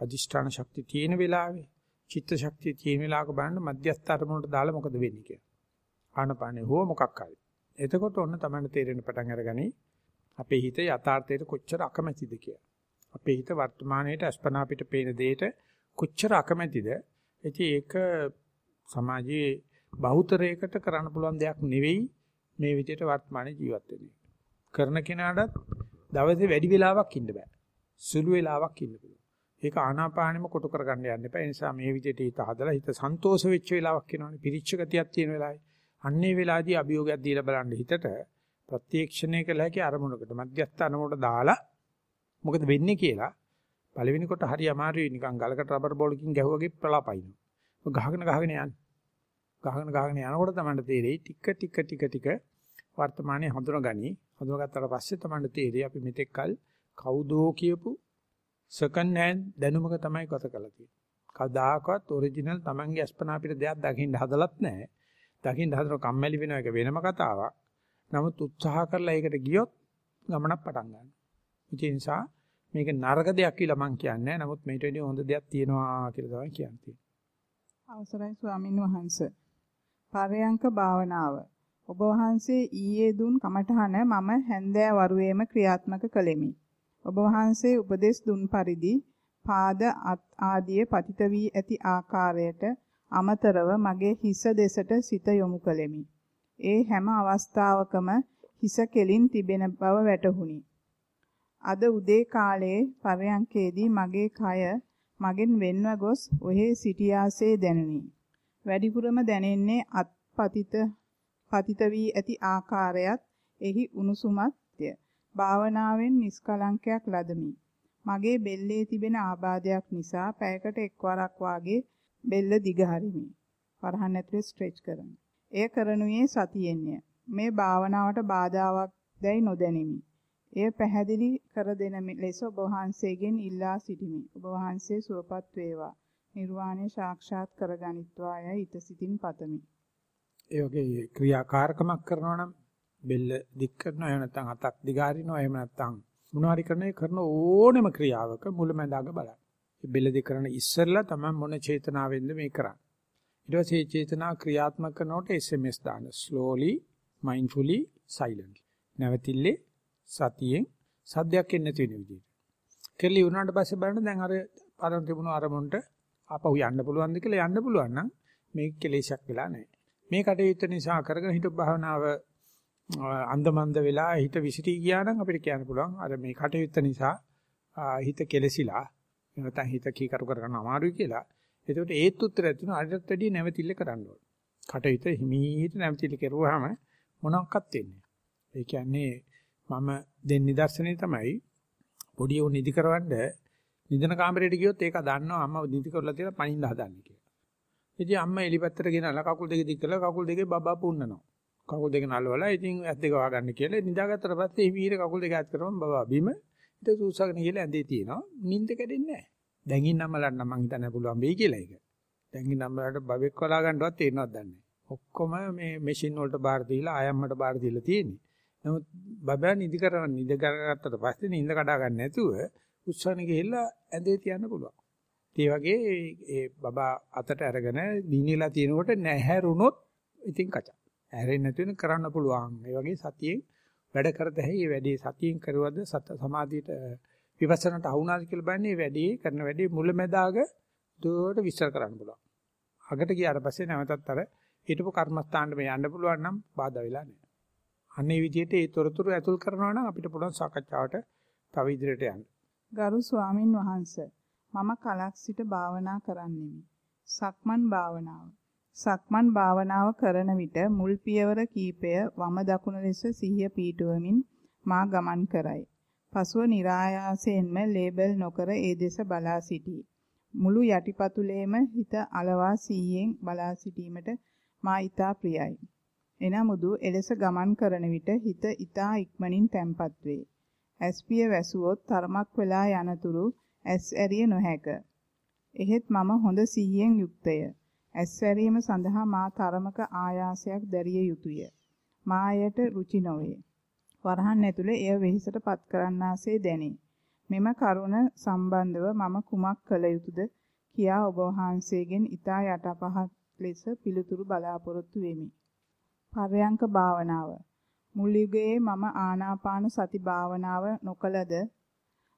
අදිෂ්ඨාන ශක්තිය තියෙන වෙලාවේ චිත්ත ශක්තිය තියෙන වෙලාවක බලන්න මධ්‍යස්ථ අරමුණට දාලා මොකද වෙන්නේ කියලා. ආනපානේ හෝ මොකක් හරි. එතකොට ඔන්න තමයි තේරෙන පටන් අරගනි අපේ හිත යථාර්ථයට කොච්චර අකමැතිද කියලා. අපේ හිත වර්තමානයේට අස්පනා පිට පේන දෙයට කොච්චර අකමැතිද? ඉතින් ඒක සමාජයේ බහුතරයකට කරන්න පුළුවන් දෙයක් නෙවෙයි මේ විදිහට වර්තමානයේ ජීවත් වෙන්නේ. කරන කෙනාටත් දවසේ වැඩි වෙලාවක් ඉන්න බෑ. සුළු වෙලාවක් ඉන්න පුළුවන්. ඒක ආනාපානෙම කොටු කරගන්න යන්න එපා. ඒ නිසා මේ විදිහට හිත හදලා හිත සන්තෝෂ වෙච්ච වෙලාවක් එනවනේ. පිරිච්ච ගතියක් තියෙන වෙලාවේ. අන්නේ වෙලාවේදී අභියෝගයක් දීලා බලන්න හිතට ප්‍රත්‍යක්ෂණය කළ හැකි අරමුණකට මධ්‍යස්ථ අරමුණට දාලා මොකද වෙන්නේ කියලා පළවෙනි කොට හරි අමාරුයි නිකන් ගලකට රබර් බෝලකින් ගැහුවාගේ පලාපයින්. ගහගෙන ගහගෙන යන්න. ගහගෙන ගහගෙන යනකොට තමයි තේරෙයි ටික ටික ටික ටික වර්තමානයේ හඳුනගනි. හඳුනගත්තට පස්සේ තමයි තේරෙයි අපි මෙතෙක් කල කවුදෝ කියපු සෙකන්ඩ් හෑන්ඩ් දැනුමක තමයි ගත කරලා තියෙන්නේ. කවදාකවත් ඔරිජිනල් Tamange අස්පනා අපිට දෙයක් දකින්න හදලත් නැහැ. දකින්න හදන කම්මැලි වෙන එක වෙනම කතාවක්. නමුත් උත්සාහ කරලා ඒකට ගියොත් ගමනක් පටන් ගන්නවා. ඒ නිසා මේක නරක දෙයක් කියලා මම කියන්නේ නැහැ. නමුත් මේට වඩා හොඳ දෙයක් තියෙනවා කියලා තමයි කියන්නේ. අවසරයි ස්වාමින් වහන්සේ. පරයන්ක භාවනාව. ඔබ වහන්සේ ඊයේ දුන් කමඨහන මම හැන්දෑ වරුවේම ක්‍රියාත්මක කළෙමි. ඔබ වහන්සේ උපදෙස් දුන් පරිදි පාද ආදියේ පතිත වී ඇති ආකාරයට අමතරව මගේ හිස දෙසට සිත යොමු කළෙමි. ඒ හැම අවස්ථාවකම හිස කෙලින් තිබෙන බව වැටහුණි. අද උදේ කාලයේ පරයන්කේදී මගේ කය මගෙන් වෙන්ව ගොස් ඔහේ සිටියාසේ දැනුනි. වැඩිපුරම දැනෙන්නේ අත්පතිත පතිත වී ඇති ආකාරයත් එහි උණුසුමත්ය. භාවනාවෙන් නිස්කලංකයක් ලදමි. මගේ බෙල්ලේ තිබෙන ආබාධයක් නිසා පැයකට එක්වරක් වාගේ බෙල්ල දිග හරිමි. වරහන් ඇතුලේ ස්ට්‍රෙච් කරමි. එය කරනුයේ සතියෙන්ය. මේ භාවනාවට බාධාවක් දැයි නොදැනිමි. එය පැහැදිලි කර දෙන ලෙස ඔබ වහන්සේගෙන් ඉල්ලා සිටිමි. ඔබ වහන්සේ සුවපත් වේවා. නිර්වාණය සාක්ෂාත් කරගනිත්වා යයි ඊට සිතින් පතමි. ඒ වගේ ක්‍රියාකාරකමක් කරනවා නම් බෙල්ල දික් කරනවා එහෙම නැත්නම් අතක් දිගාරිනවා එහෙම නැත්නම් මොනවා හරි කරන කරන ඕනෙම ක්‍රියාවක මුලැමැදාග බලන්න. මේ බෙල්ල දික් කරන ඉස්සෙල්ලා තමයි මොන චේතනාවෙන්ද මේ කරන්නේ. ඊට පස්සේ චේතනා ක්‍රියාත්මක කරනකොට SMS දාන slowly mindfully silently. නැවතිල්ලේ සතියෙන් සද්දයක් එන්නේ නැති වෙන විදිහට. කෙල්ලි වුණාට පස්සේ බලන්න දැන් අර අර තිබුණු අරමුණට ආපහු යන්න පුළුවන්ද කියලා යන්න පුළුවන් නම් මේක කෙලෙසක් වෙලා නැහැ. මේ කටයුත්ත නිසා කරගෙන හිටපු භාවනාව අන්දමන්ද වෙලා හිත විසිරී ගියා නම් අපිට කියන්න පුළුවන් අර මේ කටයුත්ත නිසා හිත කෙලසිලා නැත්නම් හිත කීකරු කරගන්න අමාරුයි කියලා. ඒකට ඒත් උත්තරයක් තියෙනවා අරටත් වැඩිය නැවතිල්ල කරන්න ඕන. කටයුත්ත හිමීට නැවතිල්ල කරුවාම මොනක්වත් වෙන්නේ ඒ කියන්නේ මම දෙන්න නිදර්ශනේ තමයි පොඩි උන් නිදි කරවන්න නිදන කාමරයට ගියොත් ඒක දන්නවා අම්මා නිදි කරලා තියලා පණින්න හදන්නේ කියලා. ඉතින් අම්මා එලිපැත්තට ගෙනල්ලා කකුල් දෙක දික් කරලා කකුල් දෙකේ බබා පුන්නනවා. කකුල් දෙක නල්වලා ඉතින් ඇස් දෙක වහගන්න කියලා නිදාගත්තට පස්සේ හිමීර කකුල් දෙක ඇත් කරපම් බබා බිම ඊට සූසගෙන ගිහලා ඇඳේ තියෙනවා. නිින්ද කැඩෙන්නේ නැහැ. දැන් ඉන්නම්මලන්න මං හිතන්නේ පුළුවන් වෙයි කියලා ඒක. දැන් ඉන්නම්මලට බබෙක් කොලා ගන්නවත් තේරෙනවද දන්නේ ඔක්කොම මේ මැෂින් වලට බාර දීලා ආයම්මට බාර දීලා තියෙන්නේ. නමුත් බබා නිදි කරන නිද කරගත්තට පස්සේ නිින්ද කඩා ගන්න නැතුව උස්සන ගිහිල්ලා ඇඳේ තියන්න පුළුවන්. ඒ වගේ ඒ බබා අතට අරගෙන දිනිලා තිනකොට නැහැරුණොත් ඉතින් කචා. ඇරෙන්නේ නැති වෙන කරන්න පුළුවන්. ඒ වගේ සතියෙන් වැඩ කරත හැකි. මේ වැඩේ සතියෙන් කරුවද සත සමාධියට විපස්සනාට අහුණාද කියලා බලන්නේ වැඩේ කරන වැඩේ මුලැමැදාග දුවට විස්තර කරන්න පුළුවන්. අගට ගියාට පස්සේ නැවතත් අර හිටපු කර්මස්ථානෙට මේ යන්න පුළුවන් නම් බාධා වෙලා නැහැ. අන්නේ විදිහට ඒ තොරතුරු ඇතුල් කරනවා නම් අපිට පුළුවන් සාකච්ඡාවට තව ඉදිරියට යන්න. ගරු ස්වාමින් වහන්සේ මම කලක් සිට භාවනා කරන්නෙමි. සක්මන් භාවනාව. සක්මන් භාවනාව කරන විට මුල් පියවර කීපය වම දකුණ ලෙස සිහිය පීටුවමින් මා ගමන් කරයි. පසුව નિરાයාසයෙන්ම ලේබල් නොකර ඒ දෙස බලා සිටී. මුළු යටිපතුලේම හිත අලවා සීයෙන් බලා සිටීමට මා ඊතා ප්‍රියයි. එනමුදු එලෙස ගමන් කරන විට හිත ඊතා ඉක්මනින් තැම්පත් වේ. ඇස්පිය වැසුවොත් තරමක් වෙලා යනතුරු ඇස් ඇරිය නොහැක. එහෙත් මම හොඳ සිහියෙන් යුක්තය. ඇස් ඇරීම සඳහා මා තරමක ආයාසයක් දැරිය යුතුය. මායට රුචි නොවේ. වරහන් ඇතුලේ එය වෙහිසට පත් කරන්නාසේ දැනේ. මෙම කරුණ සම්බන්ධව මම කුමක් කළ යුතුද කියා ඔබ වහන්සේගෙන් ඊතා යටපහත් ලෙස පිළිතුරු බලාපොරොත්තු වෙමි. පරයන්ක භාවනාව මුල් යුගයේ මම ආනාපාන සති භාවනාව නොකලද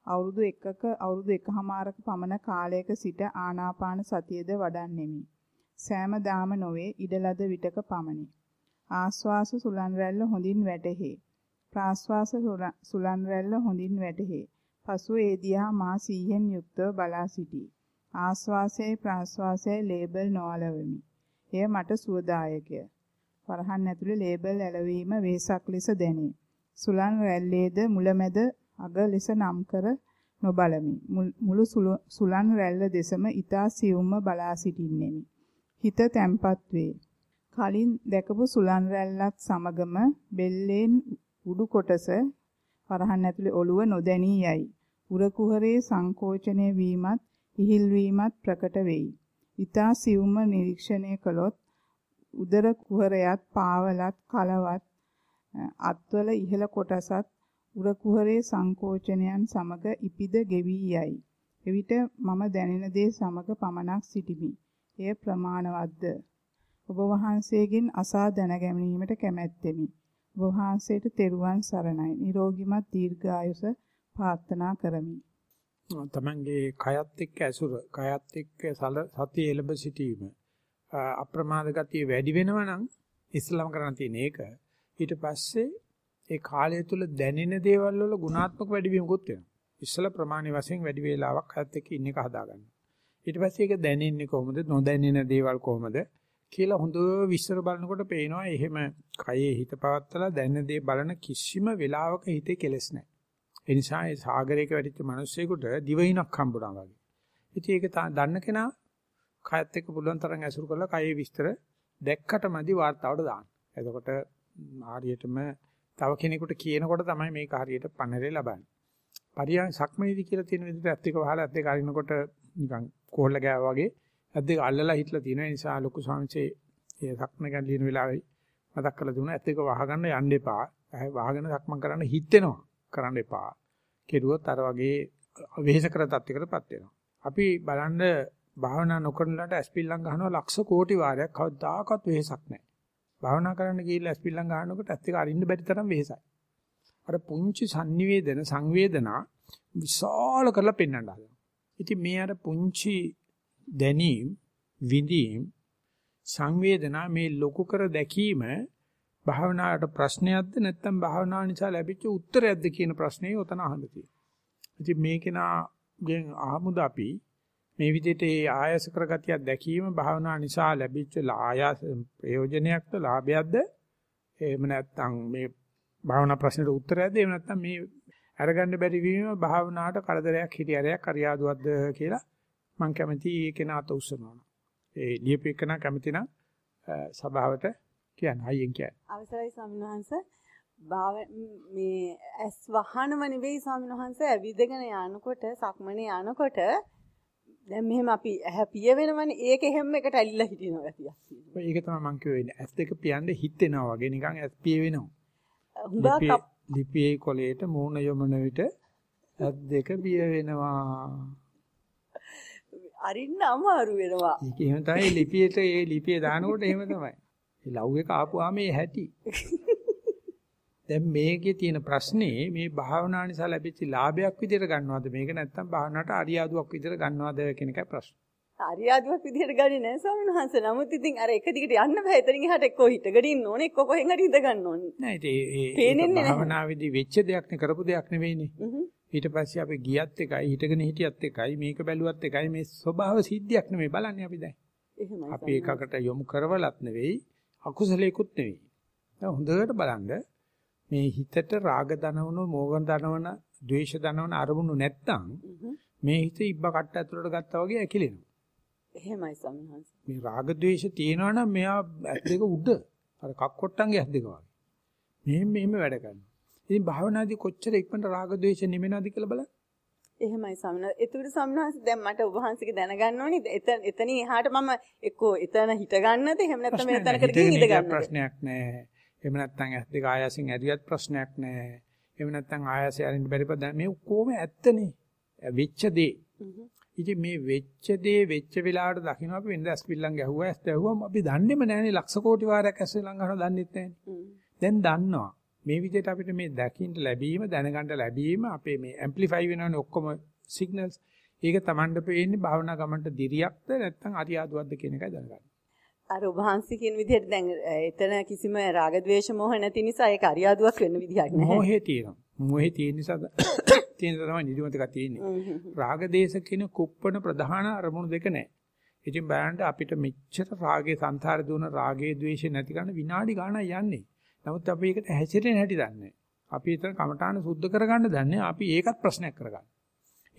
අවුරුදු 1ක අවුරුදු 1හමාරක පමණ කාලයක සිට ආනාපාන සතියද වඩන්නෙමි. සෑම දාම නොවේ ඉඩලද විටක පමණි. ආස්වාස සුලන් රැල්ල හොඳින් වැටහි. ප්‍රාස්වාස සුලන් රැල්ල හොඳින් වැටහි. පසුව ඒ දිහා මා සීහෙන් යුක්තව බලා සිටී. ආස්වාසයේ ප්‍රාස්වාසයේ ලේබල් නොඅලවෙමි. එය මට සුවදායකය. වරහන් ඇතුලේ ලේබල් ඇලවීම වෙහසක් ලෙස දැනේ. සුලන් රැල්ලේද මුලැමැද අග ලෙස නම් කර නොබලමි. මුළු සුලන් රැල්ල දෙසම ඊතා සියුම්ව බලා සිටින්නෙමි. හිත තැම්පත් වේ. කලින් දැකපු සුලන් රැල්ලත් සමගම බෙල්ලෙන් උඩු කොටස වරහන් ඇතුලේ ඔළුව නොදැනී යයි. උර කුහරේ සංකෝචනය වීමත් ඉහිල් වීමත් ප්‍රකට වෙයි. ඊතා සියුම්ව නිරීක්ෂණය කළොත් උදර කුහරයත් පාවලත් කලවත් අත්වල ඉහළ කොටසත් උර කුහරේ සංකෝචනයන් සමග ඉපිද ගෙවි යයි. එවිට මම දැනෙන දේ සමග පමණක් සිටිමි. එය ප්‍රමාණවත්ද? ඔබ වහන්සේගෙන් අසා දැනගැනීමට කැමැත්තෙමි. ඔබ වහන්සේට තෙරුවන් සරණයි. නිරෝගිමත් දීර්ඝායුෂ ප්‍රාර්ථනා කරමි. තමන්ගේ කයත් එක්ක ඇසුර, කයත් එක්ක සතිය එළඹ සිටීම අප්‍රමාද ගතිය වැඩි වෙනවා නම් ඉස්ලාම කරන්න තියෙන එක ඊට පස්සේ ඒ කාලය තුල දැනෙන දේවල් වල ගුණාත්මක වැඩිවීමකුත් වෙනවා. ඉස්සල ප්‍රමාණි වශයෙන් වැඩි වේලාවක් හත් එක්ක ඉන්න එක හදාගන්න. ඊට පස්සේ ඒක දැනෙන්නේ කොහොමද? නොදැනෙන දේවල් කොහොමද? කියලා හොඳ විස්තර බලනකොට පේනවා එහෙම කයේ හිත පවත්තලා දැනෙන දේ බලන කිසිම වෙලාවක හිතේ කෙලස් නැහැ. ඒ නිසා ඒ සාගරයක වැටිච්ච මිනිස්සෙකුට දිවයිනක් හම්බුණා වගේ. ඉතින් ඒක දන්න කෙනා කයත් එක්ක පුළුවන් තරම් ඇසුරු කරලා කයේ විස්තර දැක්කට මදි වார்த்தාවට දාන්න. එතකොට ආරියටම තව කෙනෙකුට කියනකොට තමයි මේක හරියට පන්නරේ ලබන්නේ. පරියන් සක්මනේදී කියලා තියෙන විදිහට ඇත් එක වහලා ඇත් දෙක අරිනකොට නිකන් කෝල්ල ගෑවා වගේ ඇත් දෙක අල්ලලා හිටලා තියෙන නිසා ලොකු ස්වාමීන්සේ ඒ සක්මන ගැන ලියන වෙලාවේ මතක් කරලා දුන්නා ඇත් දෙක වහගන්න යන්න එපා. වහගෙන සක්මන් කරන්න හිතෙනවා. කරන්න එපා. කෙරුවොත් අර වගේ වෙහෙස කර තත්යකටපත් වෙනවා. අපි බලන්න භාවනා නොකරනලාට ඇස්පිල්ලම් ගහනවා ලක්ෂ කෝටි වාරයක් කවදාකවත් වෙහෙසක් නැහැ. භාවනා කරන්න ගිහිල්ලා ඇස්පිල්ලම් ගහනකොට ඇස් දෙක අරින්න බැරි තරම් වෙහෙසයි. අර පුංචි sannivedana සංවේදනා විශාල කරලා පෙන්වන්න හදනවා. ඉතින් මේ අර පුංචි දැනීම් විඳීම් සංවේදනා මේ ලොකු කර දැකීම භාවනාවට ප්‍රශ්නයක්ද නැත්නම් භාවනාව නිසා ලැබිච්ච උත්තරයක්ද කියන ප්‍රශ්නේ උතන අහන්න තියෙනවා. ඉතින් මේකෙනාගෙන් අහමුද අපි මේ විදිහට ඒ ආයස කරගතියක් දැකීම භාවනා නිසා ලැබිච්ච ආයාස ප්‍රයෝජනයක්ද ලාභයක්ද එහෙම නැත්නම් මේ භාවනා ප්‍රශ්නෙට උත්තරයක්ද එහෙම නැත්නම් මේ අරගන්න බැරි වීම භාවනාවට කරදරයක් හිරියරයක් අරියාදුවක්ද කියලා මම කැමති ඒකේ නාත උස්සනවා. ඒ ලියපෙකන කැමති නම් සභාවට කියන්න හයියෙන් කියන්න. අවසරයි ස්වාමීන් වහන්සේ භාව මේ ඇස් වහනම නෙවෙයි ස්වාමීන් වහන්සේ ඇවිදගෙන යනකොට සක්මනේ යනකොට දැන් මෙහෙම අපි ඇහැ පිය වෙනවනේ ඒක හැම එකට ඇලිලා හිටින ගතියක් තියෙනවා. ඒක තමයි මම කියුවේ. ඇස් දෙක පියන්නේ හිටෙනවා වගේ නිකන් ඇස් පිය වෙනවා. හුඟක් ලිපියේ කොලේට මූණ යොමන විට ඇස් දෙක පිය වෙනවා. අරින්න අමාරු වෙනවා. ඒක එහෙම තමයි ලිපියට ඒ ලිපිය දානකොට එහෙම තමයි. ඒ ලව් එක ආපුවාම ඒ හැටි. දැන් මේකේ තියෙන ප්‍රශ්නේ මේ භාවනා නිසා ලැබිච්ච ලාභයක් විදිහට ගන්නවද මේක නැත්නම් භාවනාවට අරියාදුවක් විදිහට ගන්නවද කියන එකයි ප්‍රශ්නේ. අරියාදුවක් විදිහට ගන්නේ නැහැ ස්වාමීන් වහන්සේ. නමුත් ඉතින් අර එක දිගට යන්න බෑ. එතනින් එහාට එක්කෝ හිටගෙන ඉන්න ඕනේ. එක්කෝ කොහෙන් හරි ඉඳ ගන්න ඕනේ. නෑ ඉතින් ඒ භාවනාවේදී වෙච්ච දෙයක් නේ කරපු දෙයක් නෙවෙයිනේ. ඊට පස්සේ අපි ගියත් එකයි හිටගෙන හිටියත් එකයි මේක බැලුවත් එකයි මේ ස්වභාව සිද්ධියක් නෙමෙයි බලන්නේ අපි දැන්. අපි එකකට යොමු කරවලත් නෙවෙයි අකුසලයකුත් නෙවෙයි. දැන් හොඳට බලන්න මේ හිතට රාග දනවන, මෝහ දනවන, ද්වේෂ දනවන අරමුණු නැත්තම් මේ හිත ඉබ්බ කට්ට ඇතුලට ගත්තා වගේ ඇකිලෙනවා. එහෙමයි සමිහංශ. මේ රාග ද්වේෂ තියෙනවා නම් මෙයා ඇස් දෙක උඩ අර කක්කොට්ටන්ගේ ඇස් දෙක වගේ. මෙහෙම මෙහෙම වැඩ කරනවා. ඉතින් භාවනාදී කොච්චර ඉක්මනට රාග ද්වේෂ නිවෙනවද කියලා බලන්න. එහෙමයි සමින. ඒතුළු සම්හංශ දැන් මට ඔබ වහන්සේගේ දැනගන්න ඕනේ. එතන එතනින් එහාට මම එක්කෝ එතන හිට ගන්නද එහෙම නැත්නම් මේ තැනකට ගිහින් ඉඳ ගන්නද? ප්‍රශ්නයක් නැහැ. එහෙම නැත්නම් ඇස් දෙක ආයසින් ඇරියත් ප්‍රශ්නයක් නැහැ. එහෙම නැත්නම් ආයසය අරින්න බැරි පද මේ ඔක්කොම ඇත්තනේ. වෙච්ච දේ. ඉතින් මේ වෙච්ච දේ වෙච්ච වෙලාවට දකින්න අපි වෙනද ඇස් පිල්ලම් ගැහුවා ඇස් දැහුවම අපි දන්නේම නැහැනේ ලක්ෂ කෝටි වාරයක් ඇස් පිල්ලම් ගන්නවා දන්නෙත් නැහැනේ. දැන් දන්නවා. මේ විදිහට අපිට මේ දකින්න ලැබීම දැනගන්න ලැබීම අපේ මේ ඇම්ප්ලිෆයි වෙනවනේ ඔක්කොම සිග්නල්ස්. ඒක Tamanට පේන්නේ භාවනා ගමන්ට දිරියක්ද නැත්නම් අරියාදුවක්ද කියන එකයි දැනගන්න. අර උභාන්සිකින් විදිහට දැන් එතන කිසිම රාග ද්වේෂ මොහ නැති නිසා ඒක අරියාදුවක් වෙන්න විදිහක් නැහැ. මොහේ තියෙනවා. මොහේ තියෙන නිසා තියෙන තමයි නිදිමතක තියෙන්නේ. රාග දේශ කියන කුප්පණ ප්‍රධාන අරමුණු දෙක නැහැ. ඉතින් බලන්න අපිට මෙච්චර රාගේ සංසාරේ දුවන රාගේ ද්වේෂේ නැති ගන්න විනාඩි ගාණක් යන්නේ. නමුත් අපි ඒකට හැසිරෙන්නේ නැටි දන්නේ. අපි ඒතර කමඨාන සුද්ධ කරගන්න දන්නේ. අපි ඒකත් ප්‍රශ්නයක් කරගන්න.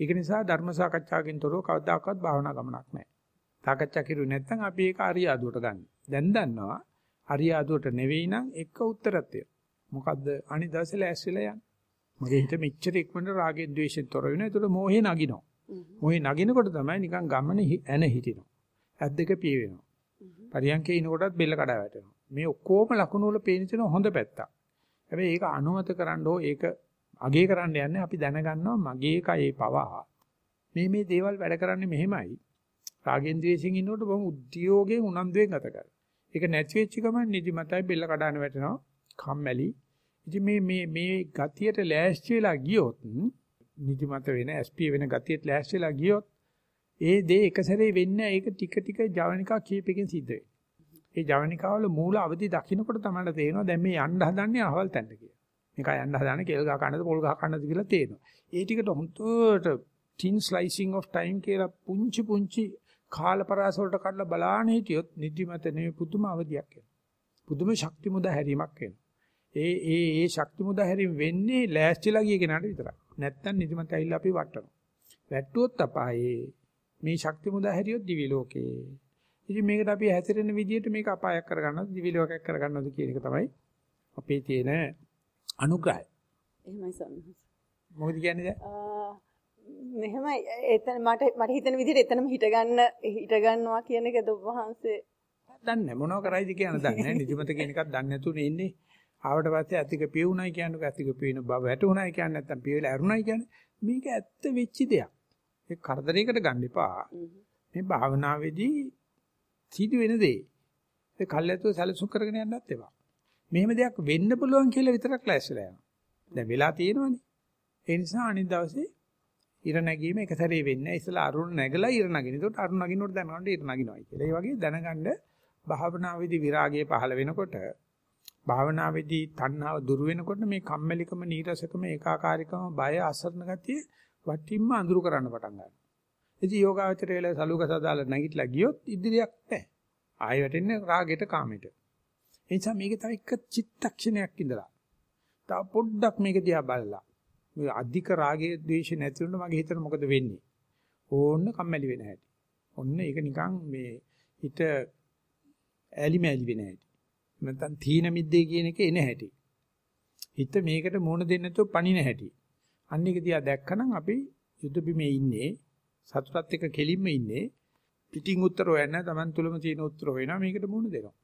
ඒක නිසා ධර්ම සාකච්ඡාවකින් තොරව කවදාකවත් භාවනා ගමනක් නැහැ. සාකච්ඡා කිරුවේ නැත්නම් අපි ඒක අරියාදුවට ගන්න. දැන් දන්නවා අරියාදුවට නම් එක උත්තරයක් තියෙනවා. මොකද්ද අනිත් දවසේ ලෑස්තිලා යන්න. මගේ හිත මෙච්චර ඉක්මනට රාගෙන් ද්වේෂෙන් තොර වෙනවා. ඒතකොට මෝහේ නගිනවා. මෝහේ නගිනකොට තමයි නිකන් ගමන ඇන හිටිනවා. ඇස් දෙක පිය වෙනවා. පරියන්කේ ඉනකොටත් බෙල්ල කඩා වැටෙනවා. මේ ඔක්කොම ලකුණු වල පේන තියෙන හොඳ පැත්තක්. හැබැයි ඒක අනුමත කරන්න ඕ ඒක අගේ කරන්න යන්නේ අපි දැනගන්නවා මගේ කයේ පවා මේ මේ දේවල් වැඩ කරන්නේ මෙහෙමයි. රාගෙන් ද්වේෂයෙන් ඉන්නකොට බොහොම උද්‍යෝගයෙන් උනන්දුවෙන් ගත කරනවා. ඒක නැති වෙච්ච ගමන් නිදිමතයි බෙල්ල කඩාන වැටෙනවා. කම්මැලි. ඉතින් මේ මේ මේ ගතියට ලෑස්ති වෙලා ගියොත් නිදිමත වෙන SP වෙන ගතියට ලෑස්ති වෙලා ගියොත් ඒ දේ එක සැරේ වෙන්නේ ඒක ටික ටික ජවනිකා කීපකින් සිද්ධ වෙනවා. ඒ ජවනිකාවල මූල අවදි දකින්නකොට තමයි තේරෙනවා දැන් මේ යන්න හදන්නේ අහවල් තැනට කියලා. මේක යන්න හදන්නේ කෙල් ගහ කන්නද පොල් ගහ කන්නද කියලා තේරෙනවා. ඒ ටිකට හොන්තට thin slicing of time කියලා පුංචි පුංචි කාලපරාස වලට කඩලා බලාන හිටියොත් නිදිමත නෙවෙයි පුදුම අවදියක් එනවා. පුදුම ශක්ති මුද හැරීමක් එනවා. ඒ ඒ ඒ ශක්ති මුද හැරීම වෙන්නේ ලෑස්තිලා ගිය කෙනාට විතරයි. නැත්තම් නිදිමත ඇවිල්ලා අපි වටනවා. වැට්ටුවොත් අපායේ මේ ශක්ති මුද හැරියොත් දිවි ලෝකේ. ඉතින් මේකට අපි හැසිරෙන විදිහට මේක අපායක් කරගන්නවද දිවි ලෝකයක් කරගන්නවද කියන එක තමයි අපේ තියෙන අනුග්‍රහය. එහෙමයි සම්මත. මොකද කියන්නේ දැන්? මෙහෙමයි එතන මට මට හිතෙන විදිහට එතනම හිට ගන්න හිට ගන්නවා කියන එකද ඔබ වහන්සේ දන්නේ මොනව කරයිද කියන දන්නේ නැහැ. නිදිමත කියන එකක් දන්නේ නැතුනේ ඉන්නේ. ආවට පස්සේ අතික පියුණයි කියන්නේ අතික පියන බව වැටුණයි කියන්නේ නැත්තම් පියවිලා ඇරුණයි කියන්නේ මේක ඇත්ත වෙච්ච දෙයක්. ඒ කරදරයකට ගන්න එපා. මේ භාවනාවේදී සිදු වෙන දේ. ඒ කල්යතුව සැලසුම් කරගෙන යන්නත් එපා. මෙහෙම දෙයක් වෙන්න පුළුවන් කියලා විතරක් ලෑස්තිලා යනවා. දැන් වෙලා තියෙනවනේ. ඒ නිසා අනිත් දවසේ ඉර නැගීම එක සැරේ වෙන්නේ. ඉතලා අරුණ නැගලා ඉර නගින. ඒකට අරුණ නගිනකොට දැනගන්න ඉර නගිනවයි කියලා. ඒ වගේ දැනගන්න භාවනාවේදී විරාගය පහළ වෙනකොට භාවනාවේදී තණ්හාව දුර වෙනකොට මේ කම්මැලිකම නීරසකම ඒකාකාරීකම බය අසරණ ගතිය වටින්ම අඳුරු කරන්න පටන් ගන්නවා. ඉතින් යෝගාවචරය වල සලුක සදාලා නැගිටලා ගියොත් ඉදිරියක් නැහැ. ආයෙ වැටෙන්නේ රාගෙට කාමෙට. ඒ නිසා මේක තව එක චිත්තක්ෂණයක් ඉඳලා. තව පොඩ්ඩක් මේක දිහා බලලා. මේ අධික රාගයේ ද්වේෂය නැති වුණොත් මගේ හිතට මොකද වෙන්නේ? ඕන්න කම්මැලි වෙන හැටි. ඔන්න ඒක නිකන් මේ හිත ඇලි මැලි වෙන හැටි. නැත්නම් තීන මිද්දේ කියන එක එන හැටි. හිත මේකට මුණ දෙන්න නැතුව පණින හැටි. අන්න එක දිහා දැක්කනම් අපි යුද බිමේ ඉන්නේ සතුටත් එක්ක කෙලින්ම ඉන්නේ පිටින් උත්තර හොයන්න Taman තුලම තියෙන උත්තර හොයනවා මේකට මුණ දෙනවා.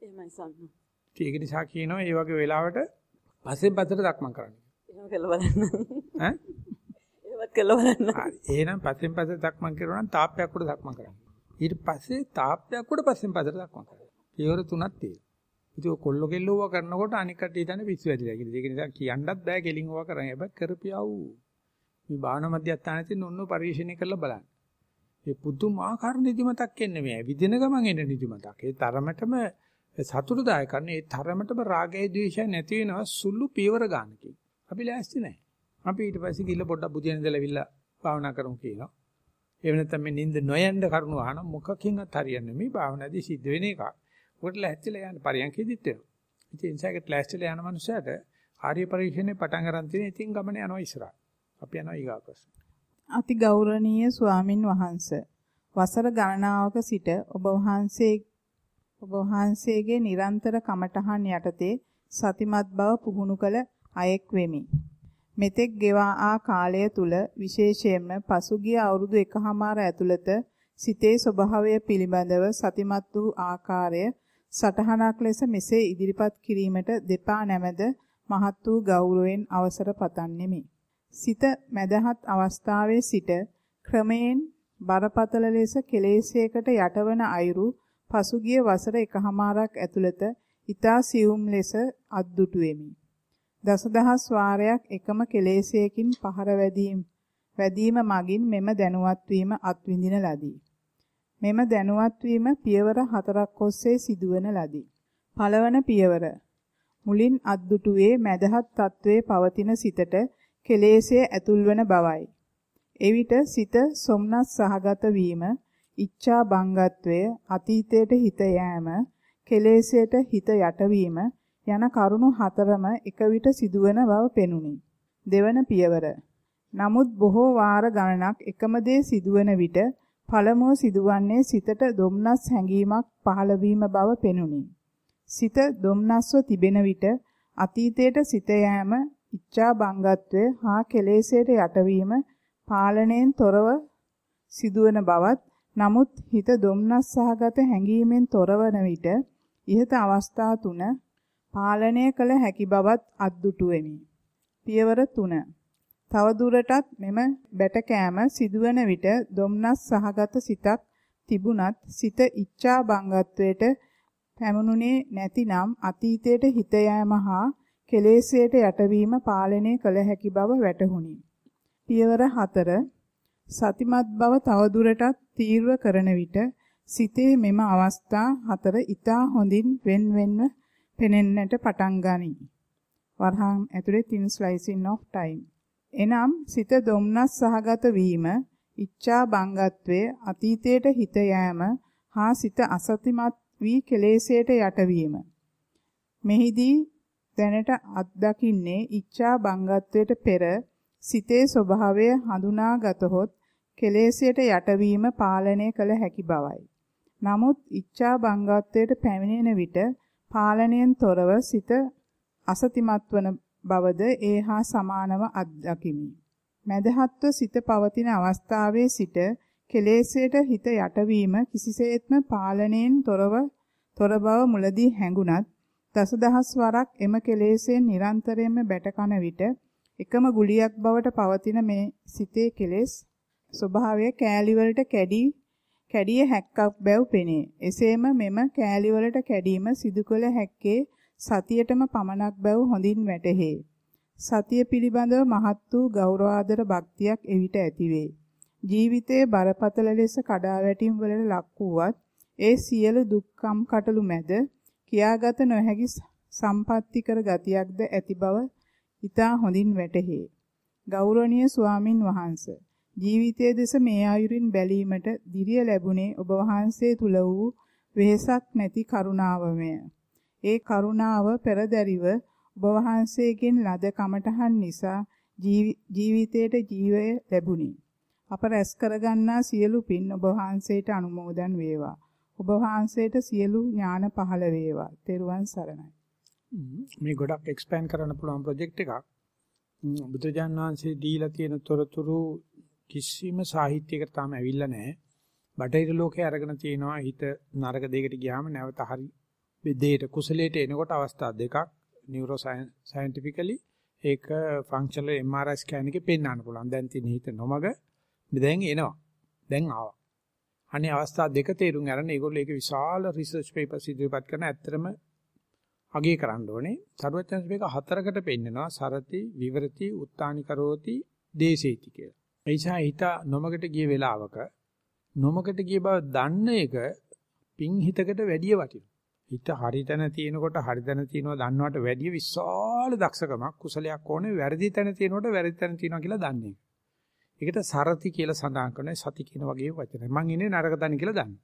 එහෙමයි සම්මත. ඒක නිසා කියනවා මේ වගේ වෙලාවට පස්සෙන් පස්සට දක්මන් කරන්න. එහෙම කළා බලන්න. ඈ? ඒවත් කළා බලන්න. හරි. එහෙනම් පස්සෙන් පස්සට දක්මන් කරනවා නම් තාප්පයක් උඩ දක්මන් කරන්න. ඊට පස්සේ තාප්පයක් උඩ පස්සෙන් පස්සට දක්මන් කරන්න. පියවර තුනක් තියෙනවා. ඉතින් කොල්ල කෙල්ලෝව කරනකොට අනික් කට්ටිය හිතන්නේ පිස්සු වැදිලා කියලා. ඒක නිසා කියන්නත් බෑ කෙලින් ඕවා කරන්නේ. හැබැයි කරපියව්. මේ භාවනා මධ්‍යස්ථානයේ තියෙන ඔන්න පරිශීලනය කරලා බලන්න. ඒ පුදුමාකාර නිදිමතක් එන්නේ මේ. විදින ගමන් එන නිදිමතක්. ඒ තරමටම සතුටුදායක කරන ඒ තරමටම රාගය ද්වේෂය නැති වෙනවා සුළු පියවර ගන්නකින්. අපි ලෑස්ති නැහැ. අපි ඊට පස්සේ ගිහලා පොඩ්ඩක් බුදියන ඉඳලාවිල්ලා භාවනා කරමු කියනවා. එහෙම නැත්නම් මේ නිින්ද නොයන්න කරුණු අහන මොකකින්වත් හරියන්නේ මේ භාවනාදී සිද්ධ වෙන එකක්. උකට ලැහැත්තිලා යන්න පරියන්කෙදිත් වෙනවා. ඉතින් ඉන්සයිකට ලැහැත්තිලා යන මනුස්සයට ආර්ය පරිශ්‍රණය පටන් ගන්න තියෙන ඉතින් ගමන යනවා ඉස්සරහට. අපි යනවා ඊගා ප්‍රශ්න. අති ගෞරවනීය ස්වාමින් වහන්සේ වසර ගණනාවක සිට ඔබ වහන්සේ ඔබ වහන්සේගේ නිරන්තර කමඨහන් යටතේ සතිමත් බව පුහුණු කළ අයෙක් වෙමි. මෙතෙක් ගෙවා ආ කාලය තුල විශේෂයෙන්ම පසුගිය අවුරුදු එකහමාර ඇතුළත සිතේ ස්වභාවය පිළිබඳව සතිමත් වූ ආකාරය සටහනක් ලෙස මෙසේ ඉදිරිපත් කිරීමට දෙපා නැමෙද මහත් වූ ගෞරවයෙන් අවසර පතන්නෙමි. සිත මැදහත් අවස්ථාවේ සිට ක්‍රමයෙන් බරපතල ලෙස කෙලෙසයකට යටවන අයුරු පසුගිය වසර එකහමාරක් ඇතුළත ඊතා සියුම් ලෙස අද්දුටු වෙමි. දසදහස් වාරයක් එකම කෙලෙසයකින් පහර වැදීම වැදීම මගින් මෙම දැනුවත් වීම අත්විඳින ලදී. මෙම දැනුවත් වීම පියවර හතරක් ඔස්සේ සිදුවන ලදී. පළවන පියවර මුලින් අද්දුටුවේ මැදහත් තත්වයේ පවතින සිතට කෙලෙස්යේ ඇතුල්වන බවයි. එවිට සිත සොම්නස් සහගත වීම, ઈච්ඡා බංගත්වය, අතීතයට හිත යෑම, කෙලෙස්යට හිත යටවීම, යන කරුණු හතරම එක විට සිදුවන බව පෙනුනි. දෙවන පියවර. නමුත් බොහෝ වාර ගණනක් එකම දේ සිදුවන විට පළමුව සිදුවන්නේ සිතට දුම්නස් හැඟීමක් පහළ බව පෙනුනි. සිත දුම්නස්ව තිබෙන විට අතීතයට සිත යෑම, ඉච්ඡා බංගත්වය හා කෙලෙසයට යටවීම පාලනයෙන් තොරව සිදුවන බවත් නමුත් හිත දුම්නස් සහගත හැඟීමෙන් තොරවන විට ඉහත අවස්ථා තුන පාලනය කළ හැකි බවත් අද්දුටුවෙමි. පියවර 3. තව දුරටත් මෙම බැට කෑම සිදුවන විට දුම්නස් සහගත සිතක් තිබුණත් සිත ඉච්ඡා බංගත්වයට පැමුණුනේ නැතිනම් අතීතයට හිත යෑම හා කෙලෙසයට යටවීම පාලනය කළ හැකි බව වැටහුණි. පියවර 4 සතිමත් බව තවදුරටත් තීව්‍ර කරන විට සිතේ මෙම අවස්ථා හතර ඊටා හොඳින් wen wenව පෙනෙන්නට පටන් ගනී. වරහන් ඇතුලේ thin slicing of time. එනම් සිත දුම්නස් සහගත වීම, ඉච්ඡා බංගත්වයේ අතීතයට හිත යෑම හා සිත අසතිමත් වී කෙලෙසයට යටවීම. මෙහිදී දැනට අත්දකින්නේ ඉච්ඡා බංගත්වයට පෙර සිතේ ස්වභාවය හඳුනාගතහොත් කෙලෙසයට යටවීම පාලනය කළ හැකි බවයි. නමුත් ඉච්ඡා බංගත්වයට පැමිණෙන විට පාලනයෙන් තොරව සිත අසතිමත් වන බවද ඒ හා සමානව අත්දකිමි. මදහත්ව සිත පවතින අවස්ථාවේ සිට කෙලෙසයට හිත යටවීම කිසිසේත්ම පාලනයෙන් තොරව තොර බව මුලදී හැඟුණත් දසදහස් වරක් එම කෙලෙසෙන් නිරන්තරයෙන්ම බැටකන විට එකම ගුලියක් බවට පවතින මේ සිතේ කෙලෙස් ස්වභාවය කෑලි වලට කැඩි කැඩිය හැක්කක් බැව් පෙනේ. එසේම මෙම කෑලි වලට කැඩීම සිදු කළ හැක්කේ සතියටම පමණක් බැව් හොඳින් වැටහේ. සතිය පිළිබඳව මහත් වූ ගෞරවාදර භක්තියක් එවිට ඇතිවේ. ජීවිතයේ බරපතල ලෙස කඩා වැටීම් වලට ලක් වූවත් ඒ සියලු දුක්ඛම් කටළු මැද කියාගත නොහැකි සම්පත්‍ති කර ගතියක්ද ඇති බව ඊතා හොඳින් වැටහේ. ගෞරවනීය ස්වාමින් වහන්සේ ජීවිතයේ දෙස මේ ආයුරින් බැලීමට දිරිය ලැබුණේ ඔබ වහන්සේ තුල වූ වෙහසක් නැති කරුණාවමය. ඒ කරුණාව පෙරදරිව ඔබ වහන්සේගෙන් ලද කමඨහන් නිසා ජීවිතයට ජීවය ලැබුණි. අප රැස් කරගන්නා සියලු පින් ඔබ වහන්සේට අනුමෝදන් වේවා. ඔබ වහන්සේට සියලු ඥාන පහළ වේවා. තෙරුවන් සරණයි. මේ ගොඩක් එක්ස්පෑන්ඩ් කරන්න පුළුවන් ප්‍රොජෙක්ට් එකක්. බුදුජාන් වහන්සේ දීලා තියෙන තොරතුරු කිසිම සාහිත්‍යයකට තාම ඇවිල්ලා නැහැ. බටහිර ලෝකේ අරගෙන තියෙනවා හිත නරක දෙයකට ගියාම නැවත හරි දෙයට කුසලයට එනකොට අවස්ථා දෙකක් නියුරෝ සයන්ටිෆිකලි ඒක ෆන්ක්ෂනල් MRI ස්කෑන් එකේ පෙන්වන්න පුළුවන්. දැන් තියෙන හිත නොමග දැන් එනවා. දැන් ආවා. අනේ අවස්ථා දෙක තේරුම් ගන්න ඒගොල්ලෝ ඒක විශාල රිසර්ච් පේපර්ස් ඉදිරිපත් කරන ඇත්තටම අගය කරන්න ඕනේ. සරුවචන්ස් මේක හතරකට පෙන්නනවා. සරති, විවරති, උත්තානි කරෝති, දේසේති කියලා. ඒ නිසා හිත නොමකට ගිය වෙලාවක නොමකට ගිය බව දන්න එක පිං හිතකට වැඩිය වටිනවා. හිත හරිතන තියෙනකොට හරිතන තියෙනවා දන්නවට වැඩිය විශාල දක්ෂකමක් කුසලයක් ඕනේ වැරදි තැන තියෙනකොට වැරදි තැන තියෙනවා කියලා දන්නේ. ඒකට සරති කියලා සඳහන් කරන සති කියන වගේ වචනයි. මං ඉන්නේ නරක තැන කියලා දන්නේ.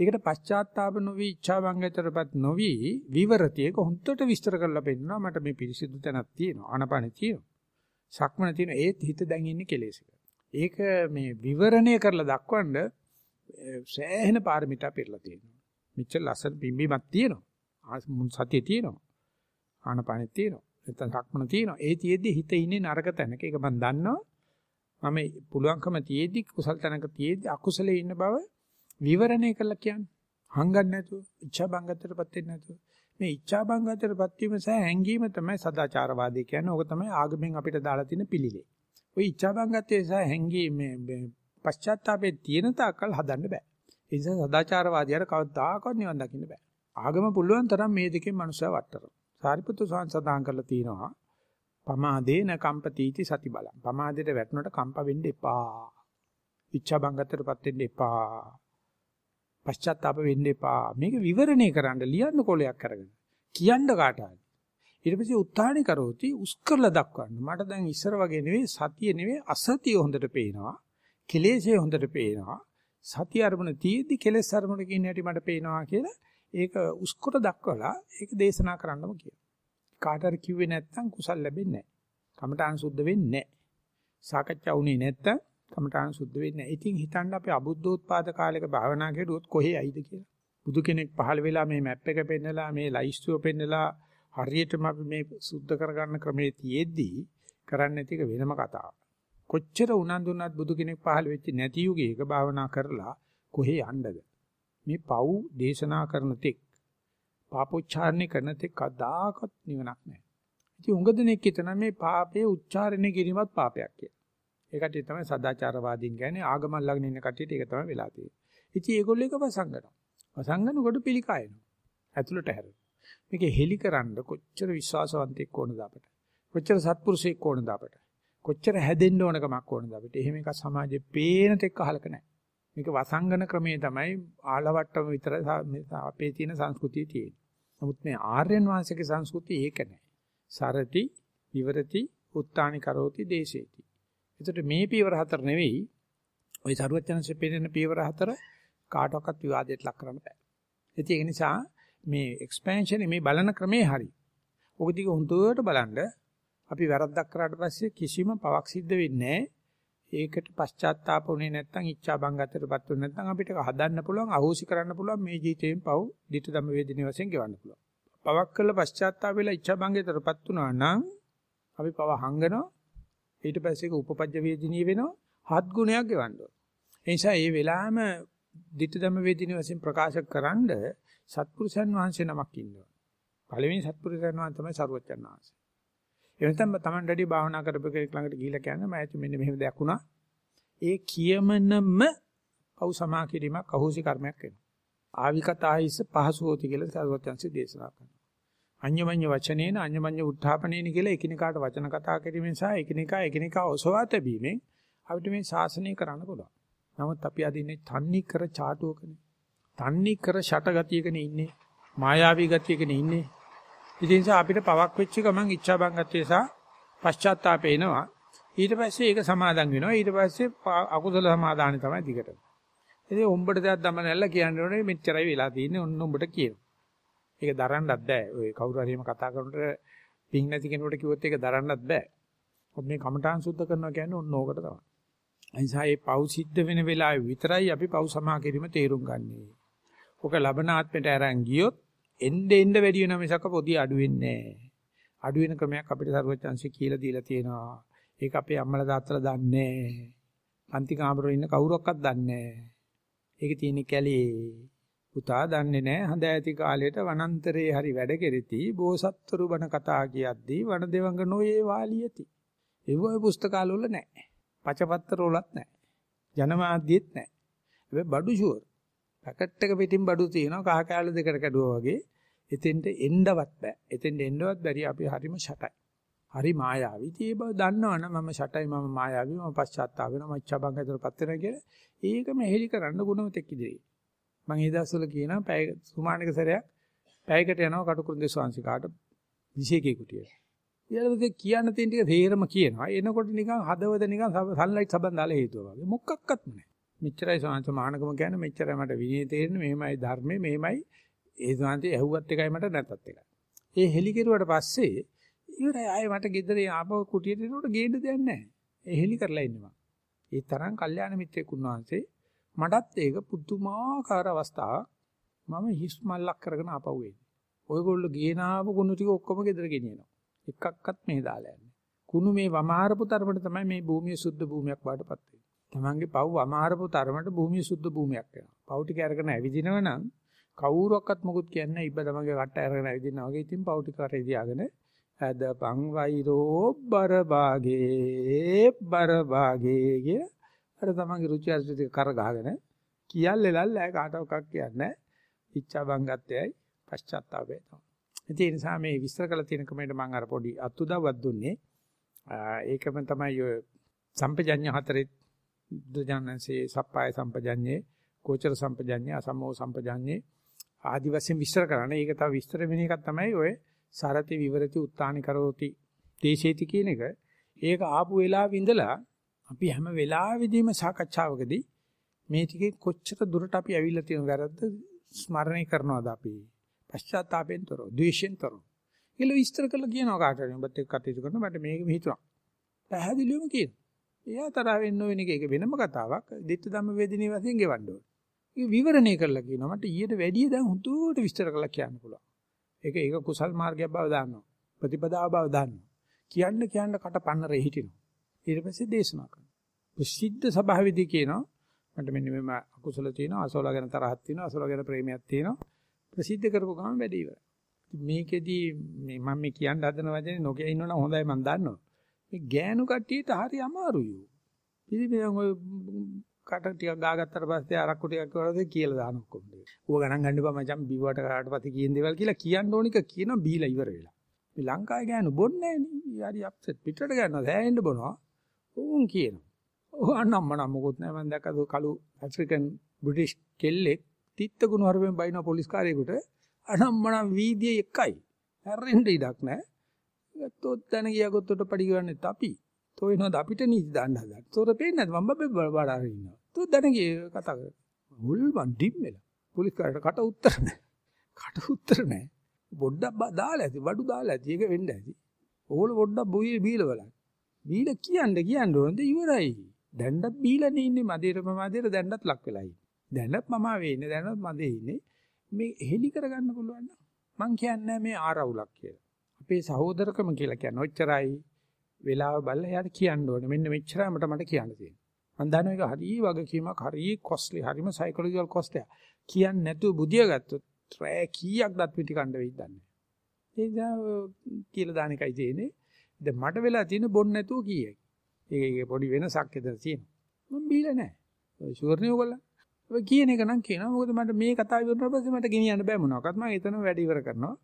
ඒකට පශ්චාත්තාප නොවි ඉච්ඡාවංගතරපත් නොවි විවරතියක හොන්දට විස්තර කරලා පෙන්නනවා මට මේ පිරිසිදු තැනක් තියෙනවා ආනපානෙ තියෙනවා සක්මන තියෙනවා ඒත් හිත දැන් ඉන්නේ කෙලෙසක ඒක මේ විවරණය කරලා දක්වන්න සෑහෙන පාරමිතා පෙරලා තියෙනවා මෙච්චර ලස්සන බිම්බිමක් තියෙනවා සතිය තියෙනවා ආනපානෙ තියෙනවා නැත්නම් සක්මන තියෙනවා ඒ තියේදී හිත ඉන්නේ නරක තැනක ඒක මම දන්නවා මම පුළුවන්කම තියේදී කුසල් තැනක තියේදී අකුසලේ ඉන්න බව විවරණය කළා කියන්නේ. හංගන්නේ නැතුව, ඉච්ඡා බංගතරපත් වෙන්නේ නැතුව. මේ ඉච්ඡා බංගතරපත් වීම සහ හැංගීම තමයි සදාචාරවාදී කියන්නේ. ඕක තමයි ආගමෙන් අපිට දාලා තියෙන පිළිලේ. ওই ඉච්ඡා බංගත්වයේ සහ හැංගීම මේ පශ්චාත්තාපයේ තියෙන තාකල් හදන්න බෑ. ඒ නිසා සදාචාරවාදියාට කවදාකවත් නිවන් දකින්න බෑ. ආගම පුළුවන් තරම් මේ දෙකෙන් මනුස්සයා වටතරන. සාරිපුත්‍ර සාන් සදාන් කරලා තියෙනවා. පමාදේන කම්පතිති සති බලං. පමාදයට වැටුණට කම්ප වෙන්න එපා. ඉච්ඡා බංගතරපත් වෙන්න එපා. පශ්චාත්තාප වෙන්න එපා. මේක විවරණය කරන්න ලියන්න කොලයක් අරගෙන. කියන්න කාට හරි. ඊට පස්සේ උත්හාණි කරෝති උස් කරලා දක්වන්න. මට දැන් ඉස්සර වගේ නෙවෙයි සතිය නෙවෙයි අසතිය හොඳට පේනවා. කෙලෙසේ හොඳට පේනවා. සතිය අරමුණ තියෙද්දි කෙලෙස් අරමුණ කියන හැටි මට පේනවා කියලා ඒක උස්කොට දක්වලා ඒක දේශනා කරන්නම කියනවා. කාට හරි කිව්වේ නැත්නම් කුසල් ලැබෙන්නේ නැහැ. කමඨාන සුද්ධ වෙන්නේ නැහැ. සාකච්ඡා වුණේ නැත්නම් කමඨාන සුද්ධ වෙන්නේ නැහැ. ඉතින් හිතන්න අපි අබුද්ධෝත්පාද කාලයක භාවනා කරුවොත් කොහේ ඇයිද කියලා. බුදු කෙනෙක් පහළ වෙලා මේ මැප් එක පෙන්නලා මේ ලයිස්තුව පෙන්නලා හරියටම අපි මේ සුද්ධ කරගන්න ක්‍රමයේ තියෙද්දී කරන්නේ නැති එක වෙනම කතාවක්. කොච්චර උනන්දුනත් බුදු කෙනෙක් පහළ වෙච්ච නැති යුගයක භාවනා කරලා කොහේ යන්නද? මේ පව් දේශනා කරන තෙක් පාපෝච්චාරණය කරන තෙක් කදාකත් නිවනක් නැහැ. ඉතින් උඟ දෙනෙක් හිතන මේ පාපයේ උච්චාරණය කිරීමත් පාපයක් කියලා. ඒකට තමයි සදාචාරවාදීන් කියන්නේ ආගම ළඟ ඉන්න කට්ටියට ඒක තමයි වෙලා තියෙන්නේ. ඉතින් ඒගොල්ලෝ එක වසංගනවා. වසංගනකොට පිළිකායනවා. ඇතුළට හැරෙනවා. මේක හෙලිකරන්න කොච්චර විශ්වාසවන්තෙක් ඕනද අපට? කොච්චර සත්පුරුෂයෙක් ඕනද අපට? කොච්චර හැදෙන්න ඕනකමක් ඕනද අපිට? එහෙම එකක් සමාජයේ පේන තෙක් අහලක නැහැ. මේක වසංගන ක්‍රමයේ තමයි ආලවට්ටම විතර අපේ තියෙන සංස්කෘතිය තියෙන්නේ. නමුත් මේ ආර්යයන් වහන්සේගේ සංස්කෘතිය ඒක නැහැ. සරති, විවරති, උත්තානි කරෝති දේශේති. එතකොට මේ පියවර හතර නෙවෙයි ওই සරුවචනන්සේ පෙන්නන පියවර හතර කාටවත් විවාදයට ලක් කරන්න බෑ. ඉතින් ඒක නිසා මේ එක්ස්පැන්ෂන් මේ බලන ක්‍රමේ හරි. ඔක දිග හොඳට බලන්න අපි වැරද්දක් කරාට පස්සේ කිසිම පවක් සිද්ධ වෙන්නේ ඒකට පශ්චාත්තාප වුණේ නැත්නම් ඉච්ඡා බංගතරපත් වුනේ නැත්නම් අපිට හදන්න පුළුවන් අහෝසි කරන්න පුළුවන් මේ ජීවිතයෙන් පව් ditth ධම්ම වේදිනේ වශයෙන් ගෙවන්න පුළුවන්. පවක් කළ පශ්චාත්තාප වෙලා ඉච්ඡා බංගතරපත් වුණා නම් අපි පව හංගනවා ඊට පස්සේ ඒක උපපජ්ජ වේදිනිය වෙනවා හත් ගුණයක් ගෙවන්න ඕන. ඒ නිසා මේ වෙලාවෙම ditth ධම්ම වේදිනේ වශයෙන් ප්‍රකාශ කරන්ඩ සත්පුරුෂයන් වහන්සේ නමක් ඉන්නවා. පළවෙනි සත්පුරුෂයන් වහන්සේ තමයි සරුවච්චන් වහන්සේ. එනතම Taman ඩඩි භාවනා කරපු කෙනෙක් ළඟට ගිහිල්ලා කියන්නේ මම ඇයි මෙන්න මෙහෙම දෙයක් වුණා. ඒ කියමනම පව් සමා කිරීමක් අහෝසි කර්මයක් වෙනවා. ආවිකතායිස පහසු හොති කියලා සරුවච්චන්සේ දේශනා කරනවා. අඤ්ඤමඤ්ඤ වචනේන අඤ්ඤමඤ්ඤ උත්ථාපනේන කියලා එකිනෙකාට වචන කතා කිරීමෙන් සහ එකිනෙකා එකිනෙකා ඔසවා තැබීමෙන් අපිට මේ ශාසනය කරන්න පුළුවන්. නමුත් අපි අදින්නේ තන්නි කර ചാටුවකනේ. තන්නි කර ෂටගතියකනේ ඉන්නේ. මායාවී ගතියකනේ ඉන්නේ. ඉතින් නිසා අපිට පවක් වෙච්ච ගමන් ඉච්ඡා බංගත්වයේ සහ පශ්චාත්තාපය එනවා. ඊට පස්සේ ඒක සමාදන් වෙනවා. ඊට පස්සේ අකුසල සමාදානෙ තමයි දිගට. ඉතින් උඹට දෙයක් දම නැල්ල කියන්නේ ඕනේ මෙච්චරයි වෙලා තියෙන්නේ ඔන්න උඹට කියනවා. ඒක දරන්නත් බෑ. ඔය කවුරු හරි එහෙම කතා කරනකොට පිං නැති කෙනෙකුට කිව්වොත් ඒක දරන්නත් බෑ. ඔබ මේ කමඨාන් සුද්ධ කරනවා කියන්නේ ඔන්න ඕකට තමයි. අනිසා මේ පව් සිද්ධ වෙන වෙලාවේ විතරයි අපි පව් සමා කිරීම තේරුම් ගන්නේ. ඔක ලබන ආත්මයට අරන් ගියොත් එන්න එන්න වැඩි වෙන මිසක පොඩි අඩු වෙන්නේ නැහැ. අඩු වෙන ක්‍රමයක් අපිට සර්වචන්සේ කියලා දීලා තියෙනවා. ඒක අපේ අම්මලා තාත්තලා දන්නේ නැහැ. පන්ති කාමරේ ඉන්න කවුරක්වත් දන්නේ නැහැ. ඒක තියෙන්නේ කැලේ. පුතා දන්නේ නැහැ හඳ ඇති කාලයට වනාන්තරයේ හරි වැඩ කෙරෙති බෝසත්තුරු බණ කතා කියද්දී වන දෙවඟ නොයේ වාලියති. ඒව ඔය පුස්තකාලවල නැහැ. පචපත්තර වලත් නැහැ. ජනමාධ්‍යෙත් නැහැ. හැබැයි බඩු ෂුවර්. පැකට් එක පිටින් බඩු තියෙනවා කහ කෑල්ල දෙකට කැඩුවා වගේ. එතෙන්ට එන්නවත් බෑ. එතෙන්ට එන්නවත් බැරි අපි හරිම ෂටයි. හරි මායාවි. ඉතින් ඒ බව දන්නවනම් මම ෂටයි මම මායාවි මම පශ්චාත්තාප වෙනවා මච්චා බංගතරපත් වෙනවා කියලා ඒකම හෙලි කරන්න ගුණවතෙක් ඉදිරියේ. මම ඒ දවස්වල කියනවා පැය සුමානික සැරයක් පැයකට යනවා කටුකුරුන්දේ ස්වාංශිකාට විශේෂකේ කුටියට. ඊළඟට කියන්න තියෙන ටික තේරම කියනවා. එනකොට නිකන් හදවත නිකන් සන්ලයිට් සබන් දාලා හේතුව වගේ. මොකක්වත් නැහැ. මෙච්චරයි සාංශ මානකම කියන්නේ මෙච්චරයි මට විනය තේරෙන්නේ මෙහෙමයි ධර්මයේ මෙහෙමයි ඒ සාන්ති ඇහුවත් එකයි මට නැතත් එකයි. ඒ හෙලි කෙරුවට පස්සේ ඉවරයි ආයේ මට ගෙදර ආපහු කුටියට එනකොට ගේන්න දෙයක් නැහැ. ඒ හෙලි කරලා ඉන්නවා. ඒ තරම් කල්යාණ මිත්‍රෙක් උන්වහන්සේ මටත් ඒක පුදුමාකාර අවස්ථාවක්. මම හිස් මල්ලක් කරගෙන ආපහු එන්නේ. ඔයගොල්ලෝ ගේනාව කුණු ටික ඔක්කොම ගෙදර ගෙනියනවා. එකක්වත් මේ දාලා යන්නේ. කුණු මේ වමාරපු තරමට තමයි මේ භූමිය සුද්ධ භූමියක් වඩපත් වෙන්නේ. තමන්ගේ පව් අමාරපු තරමට භූමිය සුද්ධ භූමියක් වෙනවා. පව් ටික අරගෙන ඇවිදිනව නම් කවුරුවක්වත් මොකුත් කියන්නේ නැහැ. ඉබ්බ තමන්ගේ කට අරගෙන ඇවිදිනවා වගේ ඉතින් පව් ටික කරේ තියාගෙන ඇදපන් වෛරෝ බර භාගේ බර භාගේ කිය අර තමන්ගේ රුචි අරුචි ටික කර ගහගෙන කියල්ලෙලල් ඈ කාටවත් කියන්නේ ඉච්ඡා බංගත්තයයි පශ්චාත්තාපය තමයි. ඉතින් ඒ නිසා මේ විස්තර කළ තියෙන කමෙන්ට මම අර පොඩි අතුදවක් දුන්නේ. ඒකම තමයි ඔය සම්පජඤ්ඤ හතරේ බුදුජානන්සේ සප්පාය සම්පජඤ්ඤේ, කෝචර සම්පජඤ්ඤේ, අසම්මෝ සම්පජඤ්ඤේ ආදි වශයෙන් විස්තර කරන්නේ. ඒක තව විස්තර වෙන එකක් තමයි ඔය සරති විවරති උත්තානි කරෝති දේශේති කියන එක. ඒක ආපු වෙලාවෙ ඉඳලා අපි හැම වෙලාවෙදීම සාකච්ඡාවකදී මේ ටිකේ කොච්චර දුරට අපි ඇවිල්ලා තියෙන වැරද්ද ස්මරණය කරනවද අපි? පශ්චාත්තාපයෙන් තොරව, ද්වේෂයෙන් තොරව. කියලා විස්තර කරලා කියනවා කාට හරි. ඔබත් එක්ක කටයුතු කරන මට මේක හිතුණා. පැහැදිලිවම කියනවා. එයා තරහ වෙන්න ඕන එක ඒක වෙනම කතාවක්. දිට්ඨ ධම්ම වේදිනේ වශයෙන් ගෙවන්න ඕන. ඒක විවරණය කරලා කියනවා. මට ඊට වැඩිය දැන් හුදුට විස්තර කරලා කියන්න පුළුවන්. ඒක ඒක කුසල් මාර්ගයක් බව දාන්නවා. ප්‍රතිපදාව බව දාන්නවා. කියන්න කියන්න කට පන්නරේ හිටිනවා. ඊට පස්සේ දේශනා කරනවා. ප්‍රසිද්ධ සභාවේදී කියනවා මට මෙන්න මෙම අකුසල තියෙනවා අසෝල ගැන තරහක් තියෙනවා අසෝල ගැන ප්‍රේමයක් තියෙනවා ප්‍රසිද්ධ කරපු ගමන් වැඩ ඉවරයි. මේකෙදී මේ මම මේ කියන්න හදන වචනේ නොකිය ඉන්නවනම් හොඳයි මම දන්නවා. මේ ගෑනු කට්ටියට හරි අමාරුයි. පිළිපෙන් ඔය කට ටිකක් ගාගත්තට පස්සේ අරක්කු ටිකක් කරලා කියලා දාන ඔක්කොම. ඌව ගණන් ගන්න එපා මචං බිව්වට කාට පස්සේ කියන දේවල් කියලා කියන්න ඕනික කියනවා බීලා ඉවර වෙලා. මේ ලංකාවේ ගෑනු බොන්නේ නැහැ නේ. හරි අප්සෙට් පිටට ගන්නවා සෑහෙන්න බොනවා. උන් කියනවා. ඕ අන්නම්ම නම් මොකොත් නැහැ මම දැක්කද කළු ඇෆ්‍රිකන් බ්‍රිටිෂ් කෙල්ලෙක් තිත්ත ගුණ හරුවෙන් බයිනවා පොලිස් කාර්යයකට අනම්මනම් වීදියේ එකයි. හැරෙන්න ඉඩක් නැහැ. ගත්තොත් දැන ගියකොත් උඩ පඩි ගන්නෙත් අපි. තෝිනවද අපිට නීති දාන්න හදන්න. තෝර පේන්නේ නැද්ද මම බබේ බඩාර ඉන්නවා. තෝ දැන ගියේ කතා කර. මුල් මන් ඩිම් වෙලා. පොලිස් කාර්යයට කට උත්තර නැහැ. කට උත්තර නැහැ. පොඩ්ඩක් දාලා ඇති බඩු දාලා ඇති ඒක වෙන්න ඇති. ඕගොල්ලෝ පොඩ්ඩක් බොයි බීල බලන්න. බීල කියන්න කියන්න ඕනද ඉවරයි. දැන්නත් බීලානේ ඉන්නේ මදේට මදේට දැන්නත් ලක් වෙලා ඉන්නේ. දැන්නත් මම වෙන්නේ දැන්නත් මදේ ඉන්නේ. මේ හෙලි කරගන්න පුළුවන් නම් මං කියන්නේ මේ ආරවුලක් කියලා. අපේ සහෝදරකම කියලා කියන්නේ ඔච්චරයි. වෙලාව බලලා එයාට කියන්න ඕනේ. මෙන්න මෙච්චරයි මට මට කියන්න තියෙන්නේ. මං දන්නවා ඒක හරිය වගකීමක් හරිය කොස්ලි හරිම සයිකොලොජිකල් කොස්ට් එක. කියන්නේ නැතුව බුදිය ගත්තොත් රෑ කීයක් දත් පිටි කණ්ඩ වෙයිද දන්නේ. ඒ නිසා කියලා දාන එකයි තියෙන්නේ. දැන් මට වෙලා තියෙන බොන්න නැතුව කීයයි. ඒකේ පොඩි වෙනසක් එතන තියෙනවා. මම බීලා නැහැ. ඔය ෂුවර්නේ ඔයගොල්ලෝ ඔය කියන එක නම් කියනවා. මොකද මට මේ කතාව ඉවරනට පස්සේ මට ගෙනියන්න බෑ මොනවාක්වත්. මම එතනම වැඩ ඉවර කරනවා.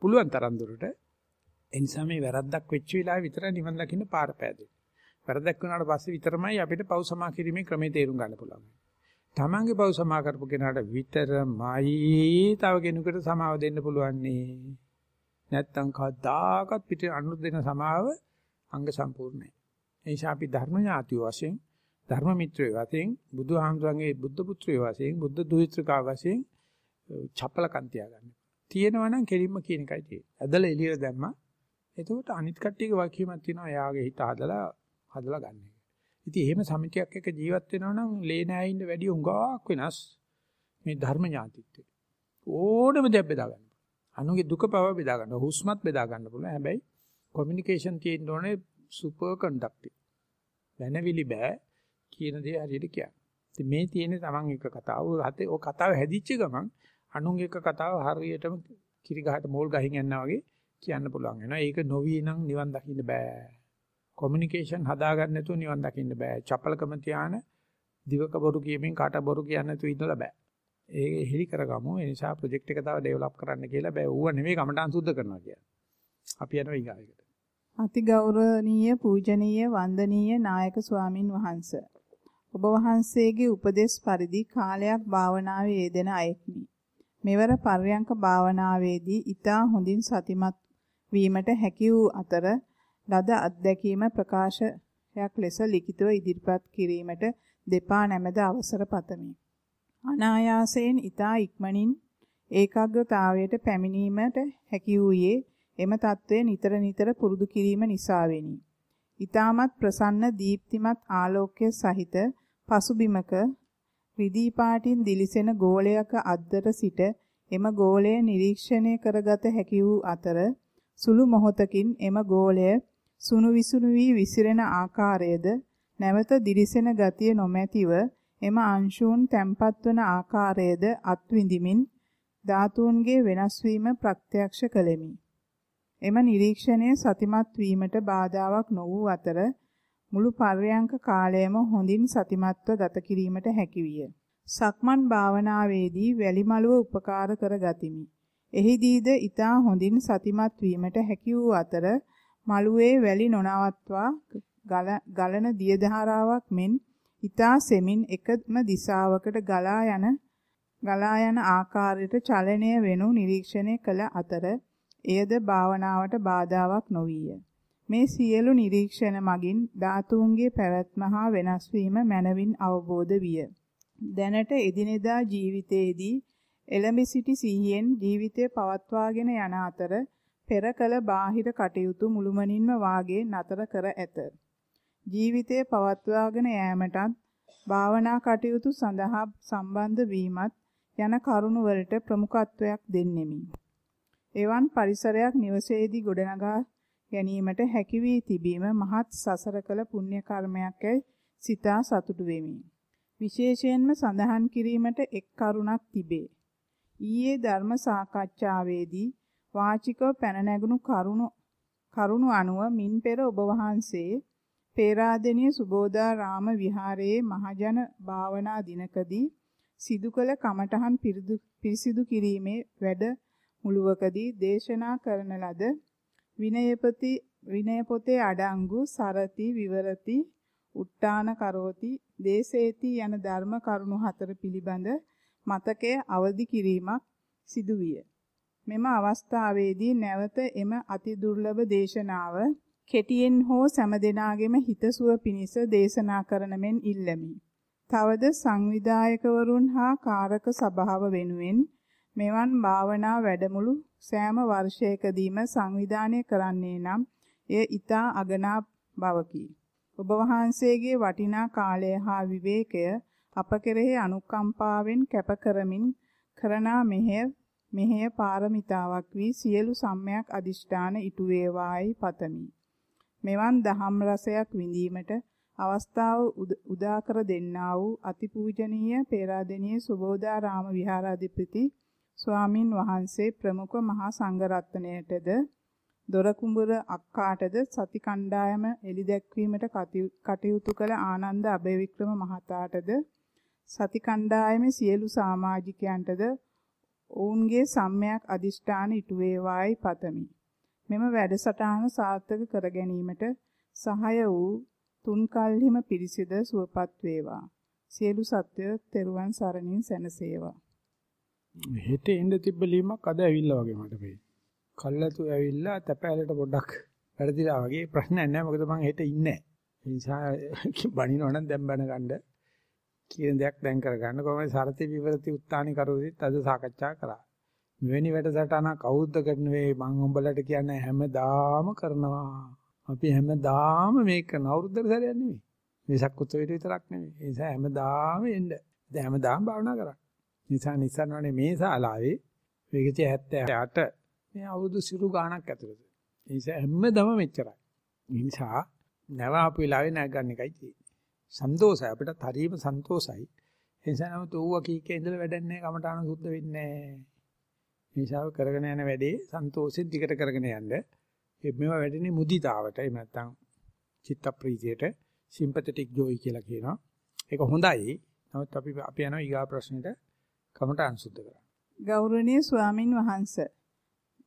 පුළුවන් තරම් දුරට. ඒ නිසා මේ වැරද්දක් වෙච්ච වෙලාවේ විතර නිවන් දකින්න පාර පෑදෙන්නේ. වැරද්දක් වුණාට පස්සේ විතරමයි අපිට පව් සමා කිරීමේ ක්‍රමේ තේරුම් ගන්න පුළුවන්. තමන්ගේ පව් සමා කරපු කෙනාට විතරමයි තව කෙනෙකුට සමාව දෙන්න පුළුවන් නේ. නැත්තම් කවදාකවත් පිට අනුර දෙන සමාව අංග සම්පූර්ණයි. ඒ නිසා අපි ධර්ම ඥාතිය වශයෙන් ධර්ම මිත්‍රයෝ වශයෙන් බුදුහාමුදුරන්ගේ බුද්ධ පුත්‍රයෝ වශයෙන් බුද්ධ දුහිතෘකා වශයෙන් චපලකම් තියාගන්න. තියෙනවා නම් කෙලින්ම කියන එකයි තියෙන්නේ. ඇදලා එළියට දැම්මා. එතකොට අනිත් කට්ටියගේ වාක්‍යයක් තියෙනවා. එයාගේ හිත හදලා හදලා ගන්න එක. ඉතින් එහෙම සමිතියක් එක්ක ජීවත් වෙනවා නම් ලේ නෑ ඉන්න වැඩි උඟාවක් වෙනස් මේ ධර්ම ඥාතිත්වය. ඕනම දෙයක් බෙදා ගන්න. අනුගේ දුක පව බෙදා ගන්න. හුස්මත් බෙදා ගන්න පුළුවන්. හැබැයි කොමියුනිකේෂන් තියෙන්න ඕනේ සුපර් කන්ඩක්ටිව්. දැනවිලි බෑ. කියන දේ හරියට කියන්න. ඉතින් මේ තියෙන්නේ Taman එක කතාව. හතේ ඔය කතාව හැදිච්ච ගමන් අනුන් එක කතාව හරියටම කිරි ගහට මෝල් ගහින් යනවා වගේ කියන්න පුළුවන් වෙනවා. ඒක නොවි නම් නිවන් දකින්න බෑ. කොමියුනිකේෂන් හදාගන්න නැතුව නිවන් දකින්න බෑ. චපලකම තියාන දිවක බොරු කියමින් කට බොරු කියන්නේ නැතුව ඉන්නලා බෑ. ඒක හෙලි කරගමු. ඒ නිසා ප්‍රොජෙක්ට් එක තව ඩෙවලොප් කරන්න කියලා බෑ. ඌව නෙමෙයි කමටහන් සුද්ධ කරනවා කියන්නේ. අපි යනවා ඊගායකට. අතිගෞරවනීය පූජනීය වන්දනීය නායක ස්වාමින් වහන්සේ ඔබ වහන්සේගේ උපදේශ පරිදි කාලයක් භාවනාවේ යෙදෙන අයෙක්මි. මෙවර පර්යංක භාවනාවේදී ඊටා හොඳින් සතිමත් වීමට හැකි වූ අතර ලද අත්දැකීම ප්‍රකාශයක් ලෙස ලිඛිතව ඉදිරිපත් කිරීමට දෙපා නැමෙද අවසර පතමි. අනායාසයෙන් ඊටා ඉක්මනින් ඒකාග්‍රතාවයට පැමිණීමට හැකි වූයේ එම తත්වය නිතර නිතර පුරුදු කිරීම නිසාවෙනි. ඊටමත් ප්‍රසන්න දීප්තිමත් ආලෝකයේ සහිත පසුබිමක රිදී පාටින් දිලිසෙන ගෝලයක අද්දර සිට එම ගෝලය නිරීක්ෂණය කරගත හැකි වූ අතර සුළු මොහොතකින් එම ගෝලය සුණු විසුණු වී විසිරෙන ආකාරයද නැවත දිලිසෙන ගතිය නොමැතිව එම අංශූන් තැම්පත් වන ආකාරයද අත්විඳිමින් ධාතුන්ගේ වෙනස් වීම ප්‍රත්‍යක්ෂ කළෙමි. එම නිරීක්ෂණය සතිමත් වීමට බාධාවක් නො වූ අතර මුළු පර්යංක කාලයම හොඳින් සතිමත්ව ගත කිරීමට හැකි විය. සක්මන් භාවනාවේදී වැලි මළුව උපකාර කර ගතිමි. එහිදීද ඊතා හොඳින් සතිමත් වීමට හැකි වූ අතර මළුවේ වැලි නොනවත්වා ගලන දිය ධාරාවක් මෙන් ඊතා සෙමින් එකම දිශාවකට ගලා යන ගලා යන ආකාරයට චලනය වෙනු නිරීක්ෂණය කළ අතර එයද භාවනාවට බාධාවක් නොවිය. මේ සියලු නිරීක්ෂණ මගින් ධාතුන්ගේ පැවැත්ම හා වෙනස් වීම මනවින් අවබෝධ විය. දැනට එදිනෙදා ජීවිතයේදී එළඹ සිටි සිහියෙන් ජීවිතය පවත්වාගෙන යන අතර පෙර කළ බාහිර කටයුතු මුළුමනින්ම වාගේ නතර කර ඇත. ජීවිතය පවත්වාගෙන යාමටත් භාවනා කටයුතු සඳහා සම්බන්ධ වීමත් යන කරුණු වලට ප්‍රමුඛත්වයක් දෙන්නෙමි. එවන් පරිසරයක් නිවසේදී ගොඩනගා ගැනීමට හැකි වී තිබීම මහත් සසර කළ පුණ්‍ය කර්මයක්යි සිතා සතුටු වෙමි. විශේෂයෙන්ම සඳහන් කිරීමට එක් කරුණක් තිබේ. ඊයේ ධර්ම සාකච්ඡාවේදී වාචිකව පැන නැගුණු කරුණු කරුණු අනුව මින් පෙර ඔබ වහන්සේ පේරාදෙණිය සුබෝධාරාම විහාරයේ මහජන භාවනා දිනකදී සිදු කළ කමඨහන් පිරිසිදු කිරීමේ වැඩ මුලුවකදී දේශනා කරන ලද විනයපති විනය පොතේ අඩංගු සරති විවරති උට්ටාන කරෝති දේසේති යන ධර්ම කරුණු හතර පිළිබඳ මතකය අවදි කිරීමක් සිදුවිය. මෙම අවස්ථාවේදී නැවත එම අති දුර්ලභ දේශනාව කෙටියෙන් හෝ සෑම හිතසුව පිණිස දේශනා කරන මෙන් ඉල්ලමි. තවද සංවිධායකවරුන් හා කාරක සභාව වෙනුවෙන් මෙවන් භාවනා වැඩමුළු සෑම වර්ෂයකදීම සංවිධානය කරන්නේ නම් එය ඊතා අගනා බවකි. ඔබ වහන්සේගේ වටිනා කාලය හා විවේකය අප කෙරෙහි අනුකම්පාවෙන් කැප කරමින් කරනා මෙහෙය මෙහෙය පාරමිතාවක් වී සියලු සම්මයක් අදිෂ්ඨාන ඉටු වේවායි පතමි. මෙවන් දහම් රසයක් විඳීමට අවස්ථාව උදා කර දෙන්නා වූ අතිපූජනීය පේරාදෙණියේ සුබෝධාරාම විහාරාධිපති ස්වාමින් වහන්සේ ප්‍රමුඛ මහා සංඝරත්නයටද දොරකුඹුර අක්කාටද සති කණ්ඩායම එලි දැක්වීමට කටයුතු කළ ආනන්ද අබේවික්‍රම මහතාටද සති කණ්ඩායමේ සියලු සමාජිකයන්ටද ඔවුන්ගේ සම්මයක් අදිෂ්ඨාන ඉටු වේවායි පතමි. මෙම වැඩසටහන සාර්ථක කර ගැනීමට සහාය වූ තුන් කල්හිම පිරිසිද සුවපත් වේවා. සියලු සත්වය තෙරුවන් සරණින් සැනසේවා. හෙට එන්න තිබ්බ ලීමක් අද ඇවිල්ලා වගේ මට පේනවා. කල්ලාතු ඇවිල්ලා තැපෑලට පොඩ්ඩක් වැඩදිලා වගේ ප්‍රශ්නයක් නැහැ මොකද මං හෙට ඉන්නේ නැහැ. ඒ නිසා බණිනවනම් දැන් බණ ගන්න කියන දෙයක් දැන් කරගන්න කොහොමද සරති විවරති උත්තානි කරුදිත් අද සාකච්ඡා කරා. මෙවැනි වැඩසටහනක් කවුරුද කරන්නේ මං උඹලට කියන්නේ හැමදාම කරනවා. අපි හැමදාම මේක කරන අවුරුද්දකට සැරයක් නෙමෙයි. මේසක් උත්සවයට විතරක් නෙමෙයි. ඒ නිසා හැමදාම එන්න. දැන් හැමදාම භාවනා කරා. නිසා නිසන්වනේ මේ ශාලාවේ විගති 78 මේ අවුරුදු සිරු ගාණක් ඇතුළත. ඒ නිසා හැමදම මෙච්චරයි. ඒ නිසා නැව ආපු වෙලාවේ නැග ගන්න එකයි තියෙන්නේ. සන්තෝෂයි අපිටත් හරියම සන්තෝෂයි. ඒ නිසා නමුත් ඌවා කීකේ ඉඳලා වැඩන්නේ කමටාන සුද්ධ වෙන්නේ නැහැ. නිසා කරගෙන යන වැඩේ සන්තෝෂෙන් දිගට කරගෙන යන්න. මේවා වැඩිනේ මුදිතාවට. එහෙම නැත්නම් චිත්ත ප්‍රීතියට සිම්පතටික් ජෝයි කියලා කියනවා. ඒක හොඳයි. නමුත් අපි අපි යනවා ඊගා ප්‍රශ්නෙට කමටාන සුද්ධ කරන්න. ගෞරවනීය ස්වාමින් වහන්සේ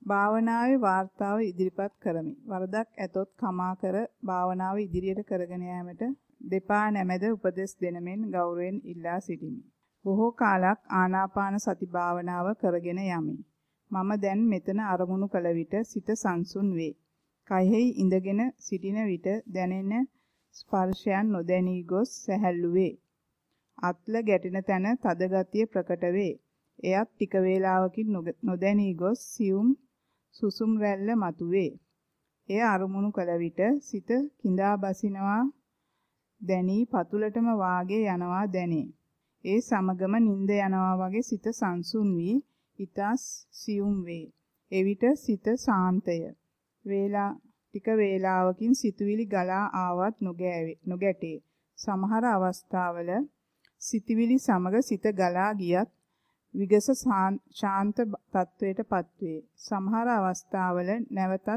භාවනාවේ වார்த்தාව ඉදිරිපත් කරමි. වරදක් ඇතොත් කමා කර භාවනාව ඉදිරියට කරගෙන යාමට දෙපා නැමෙද උපදෙස් දෙනමෙන් ගෞරවයෙන් ඉල්ලා සිටිමි. බොහෝ කාලක් ආනාපාන සති භාවනාව කරගෙන යමි. මම දැන් මෙතන අරමුණු කළ විට සිත සංසුන් වේ. කයෙහි ඉඳගෙන සිටින විට දැනෙන ස්පර්ශයන් නොදැනී ගොස් සැහැල්ලු වේ. අත්ල ගැටෙන තැන තද ගතිය ප්‍රකට වේ. එයත් ටික වේලාවකින් නොදැනී ගොස් සියුම් සුසුම් රැල්ල මතුවේ. එය අරමුණු කළ විට සිත කිඳා බසිනවා දැනී පතුලටම වාගේ යනවා දැනේ. ඒ සමගම නිින්ද යනවා වගේ සිත සංසුන් වී ඊටස් සියුම් වේ. එවිට සිත සාන්තය. වේලා ටික වේලාවකින් සිතුවිලි ගලා ආවත් නොගැටේ. සමහර අවස්ථාවල සිතුවිලි සමග සිත ගලා ගියත් විගස ශාන්ත තත්වයටපත් වේ. සමහර අවස්ථාවල නැවතත්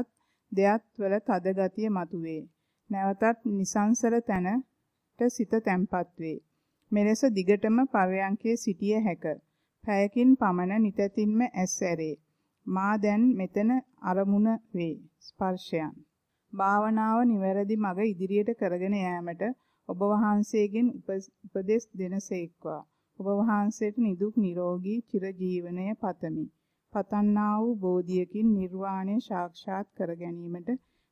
දෙයත් වල තද ගතිය මතුවේ. නැවතත් නිසංසර තැනට සිත තැම්පත් වේ. මෙලෙස දිගටම පරයන්කේ සිටිය හැක. පැයකින් පමණ නිතැතින්ම ඇස් ඇරේ. මා දැන් මෙතන අරමුණ වේ. ස්පර්ශයන්. භාවනාව නිවැරදි මඟ ඉදිරියට කරගෙන යාමට ඔබ වහන්සේගෙන් උපදෙස් දෙනසේක්වා. ඔබ වහන්සේට නිදුක් නිරෝගී චිරජීවනය පතමි. පතන්නා වූ බෝධියකින් නිර්වාණය සාක්ෂාත් කර ගැනීමට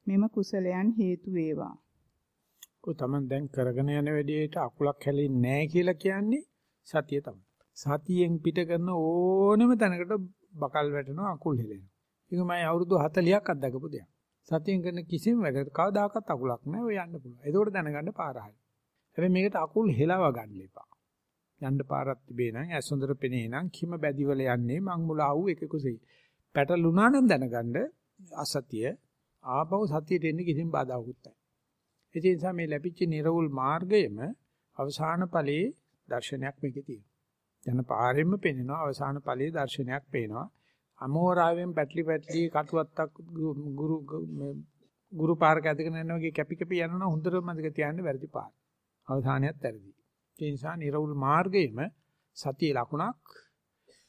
මෙම කුසලයන් හේතු වේවා. කො තමන් දැන් කරගෙන යන වැඩේට අකුලක් හැලෙන්නේ නැහැ කියලා කියන්නේ සතිය තමයි. සතියෙන් පිට කරන ඕනම තැනකට බකල් වැටෙනවා අකුල් හෙලෙනවා. ඒක මම අවුරුදු 40ක් අත්දකපු දෙයක්. සතියෙන් කරන කිසිම වැඩකට කවදාකවත් අකුලක් නැහැ. ඔය යන්න පුළුවන්. ඒකෝට දැනගන්න පාර හරි. හැබැයි මේකට අකුල් හෙලව ගන්න එපා. යන්න පාරක් තිබේ නම් ඇස් හොඳට පෙනේ නම් කිම බැදිවල යන්නේ මං මුල ආවු එකකුසෙයි. පැටලුණා නම් දැනගන්න අසතිය ආපහු සතියට එන්නේ කිසිම බාධාවකුත් නැහැ. ඒ නිසා මේ ලැබිච්ච නිර්වුල් මාර්ගයම අවසාන ඵලයේ දර්ශනයක් මේකේ තියෙනවා. යන පාරෙම පෙනෙනවා අවසාන ඵලයේ දර්ශනයක් පේනවා. අමෝරාවෙන් පැටලි පැටලි කටුවත්තක් ගුරු ගුරු පාරක ඇදගෙන යනවා වගේ කැපි කැපි යනවා හොඳට මතක තියාගන්න වැරදි පාර. අවසානයත් වැරදි. ඒ නිසා නිර්වුල් මාර්ගයේම සතිය ලකුණක්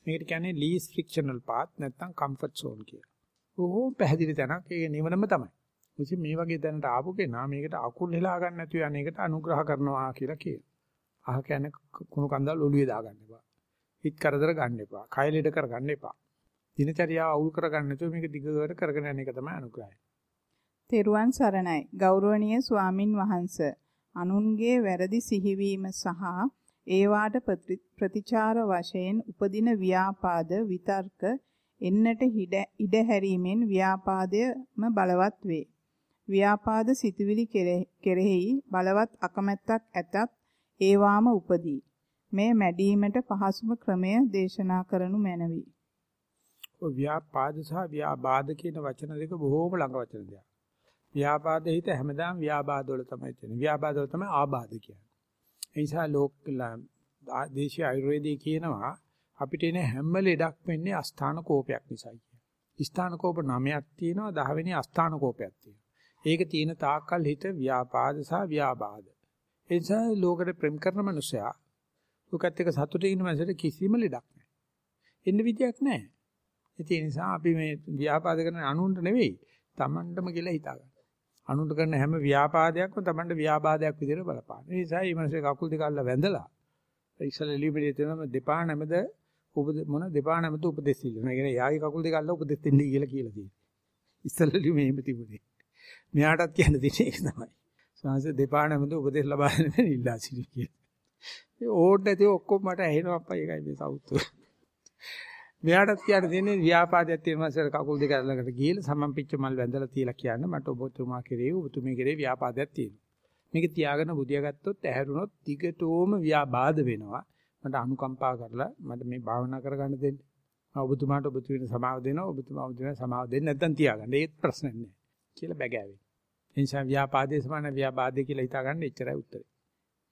මේකට කියන්නේ least frictional path නැත්නම් comfort zone කියලා. ඕහොම පැහැදිලි තැනක් ඒක නිවනම තමයි. ඉතින් මේ වගේ දැනට ආපු කෙනා මේකට අකුල් හෙලා ගන්න නැතුව යන එකට අනුග්‍රහ කරනවා කියලා කියනවා. අහ කියන්නේ කුණු කන්දල් ඔළුවේ දාගන්න එපා. හිත කරදර ගන්න එපා. කය ලෙඩ කරගන්න එපා. දිනචරියාව අවුල් කරගන්න නැතුව මේක දිගට කරගෙන යන එක තමයි අනුග්‍රහය. තෙරුවන් සරණයි. ගෞරවනීය ස්වාමින් වහන්සේ. අනුන්ගේ වැරදි සිහිවීම සහ ඒවාට ප්‍රතිචාර වශයෙන් උපදින ව්‍යාපාද විතර්ක එන්නට ඉඩ හැරීමෙන් ව්‍යාපාදයම බලවත් වේ. ව්‍යාපාද සිතුවිලි කෙරෙහි බලවත් අකමැත්තක් ඇතත් ඒවාම උපදී. මේ මැඩීමට පහසුම ක්‍රමය දේශනා කරනු මැනවි. ඔය ව්‍යාපාද සහ ව්‍යාබාධ කියන වචන දෙක බොහෝම ළඟ වචන දෙයක්. ව්‍යාපාද හිත හැමදාම ව්‍යාබාධ වල තමයි තියෙන්නේ. ව්‍යාබාධ වල තමයි ආබාධ කියන්නේ. ඒ නිසා ලෝක දේශීය ආයුර්වේදයේ කියනවා අපිට එන හැම ලෙඩක් වෙන්නේ අස්ථාන කෝපයක් නිසායි කියන. ස්ථාන කෝප 9ක් තියෙනවා 10 වෙනි අස්ථාන කෝපයක් තියෙනවා. ඒක තියෙන තාක්කල් හිත ව්‍යාපාද සහ ව්‍යාබාධ. ඒ නිසා ලෝකෙට ප්‍රේම කරන මනුස්සයා ලෝකත් එක්ක සතුටින් ඉන්න මනුස්සයට කිසිම ලෙඩක් නැහැ. එන්න විදියක් නැහැ. ඒ නිසා අපි මේ ව්‍යාපාද කරන අනුන්ට නෙවෙයි, Tamanටම කියලා හිතා ගන්න. අනුන්ට කරන හැම ව්‍යාපාදයක්ම Tamanට ව්‍යාපාදයක් විදිහට බලපාන. ඒ නිසා මේ මනුස්සයා කකුල් දෙක අල්ල වැඳලා ඉස්සල එළියෙ තියෙන දෙපා නැමද උප මොන දෙපා නැමද උපදෙස් ඉල්ලනවා. ඒ කියන්නේ යාගේ කකුල් දෙක අල්ල උපදෙස් දෙන්නේ කියලා කියලා තියෙනවා. ඉස්සලලි මෙහෙම තිබුණේ. මෙයාටත් කියන්න දෙන්නේ ඒක තමයි. සංස දෙපා නැමද උපදෙස් ලබා දෙන්න ඉල්ලා සිටි කියලා. ඒ ඕඩ් නැති ඔක්කොම මට ඇහෙනවා අප්පා ඒකයි මේ සවුත්. මෙයාටත් කියන්න දෙන්නේ ව්‍යාපාදයක් තියෙන මාසෙට කකුල් දෙක ළඟට ගිහලා සමම්පිච්ච මල් වැඳලා තියලා කියන්න මට ඔබතුමා කෙරේ ඔබතුමී කෙරේ ව්‍යාපාදයක් තියෙනවා. මේක තියාගෙන බුදියා ගත්තොත් ඇහැරුණොත් ටිකටෝම ව්‍යාබාධ වෙනවා. මට අනුකම්පා කරලා මට මේ භාවනා කරගන්න දෙන්න. මම ඔබතුමාට ඔබතුමීට සමාව දෙනවා. ඔබතුමා ඔබතුමීට සමාව දෙන්නේ නැත්නම් තියාගන්න. ඒත් ප්‍රශ්නයක් නෑ. කියලා බැගෑවේ. ඒ නිසා ව්‍යාපාදේ සමාන ව්‍යාපාදේ කියලා හිතාගන්න එච්චරයි උත්තරේ.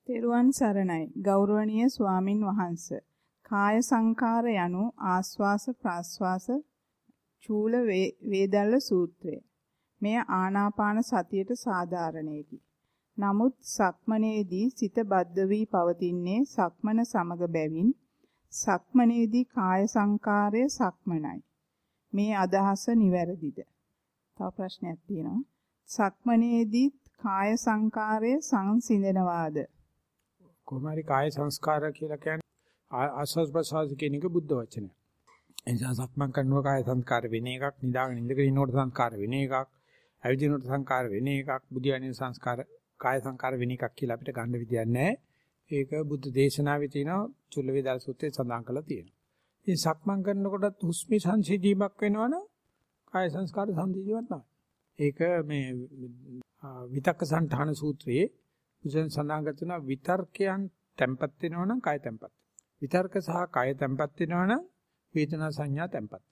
තෙරුවන් සරණයි. ගෞරවනීය ස්වාමින් වහන්සේ. කාය සංකාර යනු ආස්වාස ප්‍රාස්වාස චූල වේදල්ල සූත්‍රය. මෙය ආනාපාන සතියට සාධාරණයකි. නමුත් සක්මනේදී සිත බද්ධ වී පවතින්නේ සක්මන සමග බැවින් සක්මනේදී කාය සංකාරය සක්මනයි. මේ අදහස නිවැරදිද? තව ප්‍රශ්නයක් තියෙනවා. සක්මනේදී කාය සංකාරය සංසිඳනවාද? කොහොමරි කාය සංස්කාර කියලා කියන්නේ ආස්වාද ප්‍රසවාස කියන එක බුද්ධ වචනය. එනිසා සක්මන් කරනවා කාය සංස්කාර වෙන එකක්, නිදාගෙන ඉඳගෙන ඉන්නකොට සංස්කාර වෙන එකක්, ඇවිදිනකොට සංස්කාර වෙන එකක්, බුද්ධයන්ගේ සංස්කාර කාය සංකාර වෙන එකක් කියලා අපිට ගන්න විදියක් නැහැ. ඒක බුද්ධ දේශනාවේ තියෙනවා චුල්ල වේදාල සූත්‍රයේ සඳහන් කරලා තියෙනවා. ඉතින් සක්මන් කරනකොටත් හුස්මි සංසිඳීමක් වෙනවනම් කාය සංස්කාර සංසිඳීමක් තමයි. ඒක මේ විතක්ක සංඨාන සූත්‍රයේ උසෙන් සඳහන් කරනවා විතර්කයන් තැම්පත් වෙනවනම් කාය තැම්පත්. විතර්ක සහ කාය තැම්පත් වෙනවනම් වේදනා සංඥා තැම්පත්.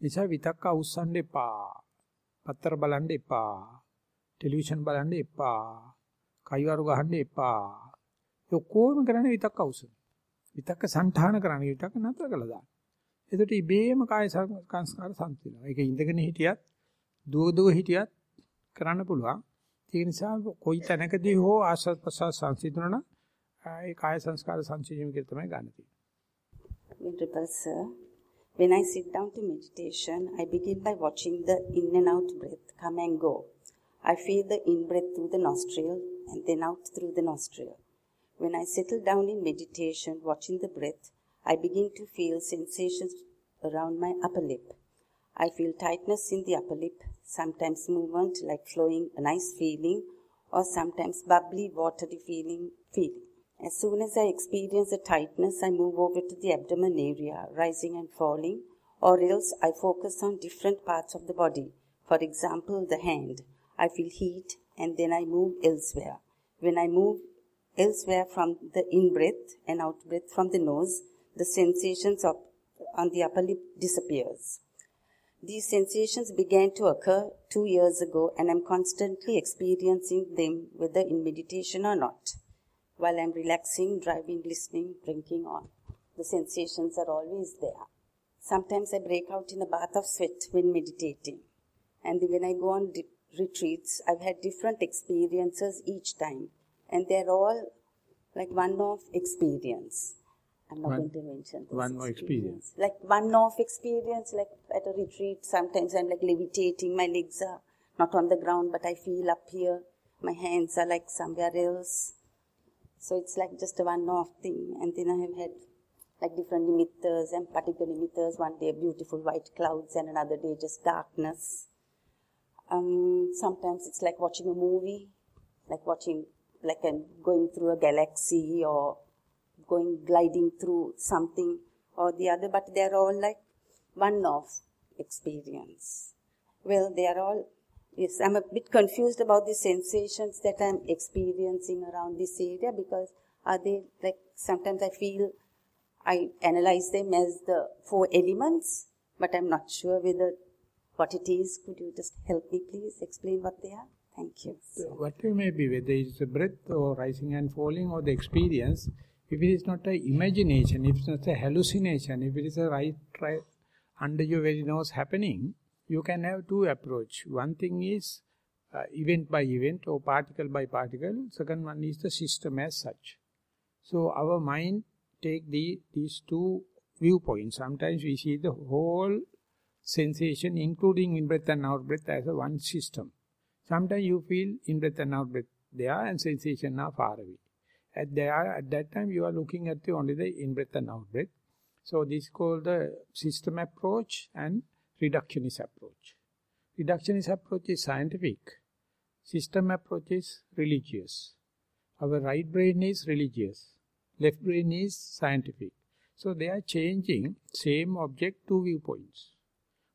නිසා විතක්ක අවුස්සන්න එපා. පත්තර බලන්න එපා. ටෙලිවිෂන් බලන්න එපා. කයිවරු ගහන්න එපා. ඒ කොහොම කරන්නේ විතක්ක අවුස්සන. විතක්ක සංඨාන කරන්නේ විතක්ක නතර කළා දාන්න. එතකොට ඉබේම කාය සංස්කාර සංසිඳනවා. ඒක ඉඳගෙන හිටියත් දුව දුව හිටියත් කරන්න පුළුවන්. ඒ නිසා කොයි තැනකදී හෝ ආස්වාද ප්‍රසවාස සංසිඳනවා ඒ කාය සංස්කාර සංසිඳීම කියලා තමයි ගන්න තියෙන්නේ. Venerable sir, when I sit down to meditation, I begin by watching the in and out breath come and go. I feel the in breath through the nostril and then out through the nostril. When I settle down in meditation, watching the breath, I begin to feel sensations around my upper lip. I feel tightness in the upper lip, sometimes movement like flowing, a nice feeling, or sometimes bubbly, watery feeling, feeling. As soon as I experience the tightness, I move over to the abdomen area, rising and falling, or else I focus on different parts of the body. For example, the hand. I feel heat and then I move elsewhere. When I move elsewhere from the in breath and out breath from the nose, the sensations of, on the upper lip disappears. These sensations began to occur two years ago and I'm constantly experiencing them whether in meditation or not. While I'm relaxing, driving, listening, drinking on. The sensations are always there. Sometimes I break out in a bath of sweat when meditating. And when I go on retreats, I've had different experiences each time. And they're all like one-off experience. I'm not One- going to mention this one more experience. Like one-off experience, like at a retreat, sometimes I'm like levitating, my legs are not on the ground, but I feel up here. My hands are like somewhere else. So it's like just a one-off thing. And then I have had like different emitters and particular emitters. One day beautiful white clouds and another day just darkness. Um, sometimes it's like watching a movie, like watching, like I'm going through a galaxy or going gliding through something or the other, but they're all like one-off experience. Well, they are all, yes, I'm a bit confused about the sensations that I'm experiencing around this area because are they like, sometimes I feel I analyze them as the four elements, but I'm not sure whether what it is. Could you just help me please explain what they are? Thank you. Whatever may be, whether it's a breath or rising and falling or the experience, if it is not a imagination, if it's not a hallucination, if it is a right, right under your very nose happening, you can have two approach. One thing is uh, event by event or particle by particle. Second one is the system as such. So our mind take the these two viewpoints. Sometimes we see the whole sensation, including in breath and out breath, as a one system. Sometimes you feel in breath and out breath there and sensation are far away. At, at that time you are looking at the, only the in breath and out breath. So this is called the system approach and reductionist approach. Reductionist approach is scientific. System approach is religious. Our right brain is religious. Left brain is scientific. So they are changing same object two viewpoints.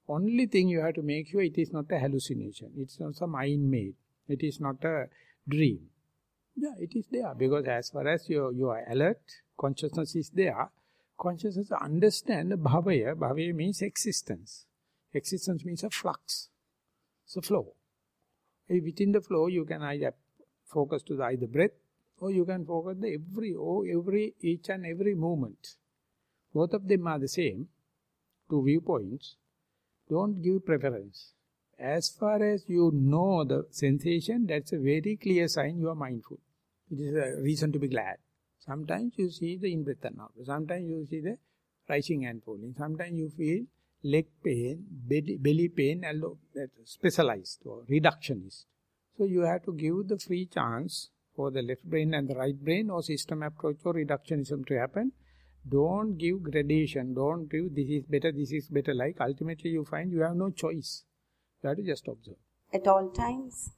Only thing you have to make sure it is not a hallucination. It's not some mind made. It is not a dream. Yeah, it is there. Because as far as you, you are alert, consciousness is there. Consciousness understand bhavaya. Bhavaya means existence. Existence means a flux. It's a flow. Within the flow, you can either focus to the either breath or you can focus the every, oh, every, each and every movement. Both of them are the same, two viewpoints. Don't give preference. As far as you know the sensation, that's a very clear sign you are mindful. It is a reason to be glad. Sometimes you see the in-breath and out. Sometimes you see the rising and falling. Sometimes you feel leg pain, belly, pain, allo- that specialized or reductionist. So you have to give the free chance for the left brain and the right brain or system approach or reductionism to happen. Don't give gradation. Don't give this is better, this is better. Like ultimately you find you have no choice. You have to just observe. At all times,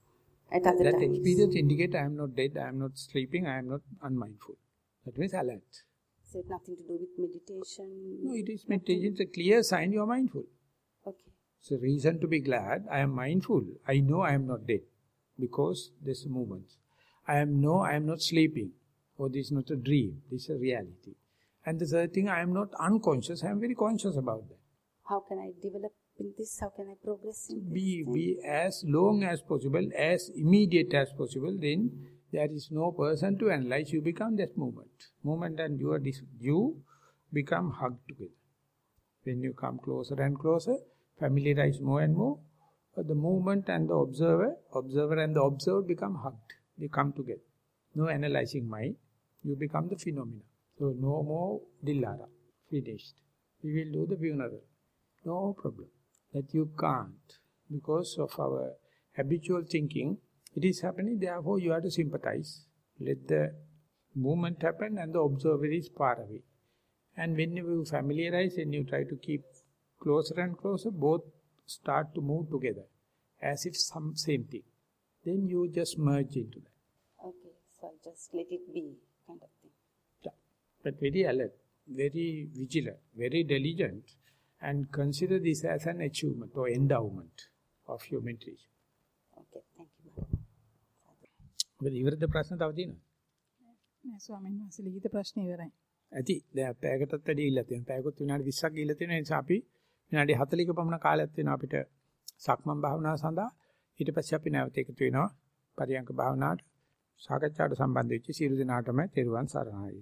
at other that times. experience indicate I am not dead, I am not sleeping, I am not unmindful. That means alert. So it nothing to do with meditation. No, it is meditation. It's a clear sign you are mindful. Okay. It's a reason to be glad. I am mindful. I know I am not dead because there's movements. I am know I am not sleeping. Or this is not a dream. This is a reality. And the third thing, I am not unconscious. I am very conscious about that. How can I develop in this? How can I progress in this? Be, be as long as possible, as immediate as possible, then there is no person to analyze. You become that moment. Movement and you, are you become hugged together. When you come closer and closer, familiarize more and more, the movement and the observer, observer and the observed become hugged. They come together. No analyzing mind. You become the phenomena. So no more dillara. Finished. We will do the funeral. No problem. That you can't. Because of our habitual thinking, it is happening, therefore you have to sympathize. Let the movement happen and the observer is far away. And when you familiarize and you try to keep closer and closer, both start to move together as if some same thing. Then you just merge into that. Okay, so I'll just let it be, kind of thing. Yeah. But very alert, very vigilant, very diligent, and consider this as an achievement or endowment of your meditation. Okay, thank you. මොකද ඉවරද ප්‍රශ්න තව තියෙනවද? නෑ ස්වාමීන් වහන්සේ ලිඛිත ප්‍රශ්න ඉවරයි. ඇති. දැන් පැයකටත් වැඩි ඉල්ල තියෙනවා. පැයකොත් විනාඩි 20ක් ඉල්ල තියෙන නිසා අපි විනාඩි 40ක පමණ කාලයක් තියෙනවා අපිට සක්මන් භාවනාව සඳහා. ඊට පස්සේ අපි නැවත එකතු වෙනවා පරියංක භාවනාවට සාකච්ඡාවට සම්බන්ධ වෙච්ච සියලු දෙනාටම තෙරුවන් සරණයි.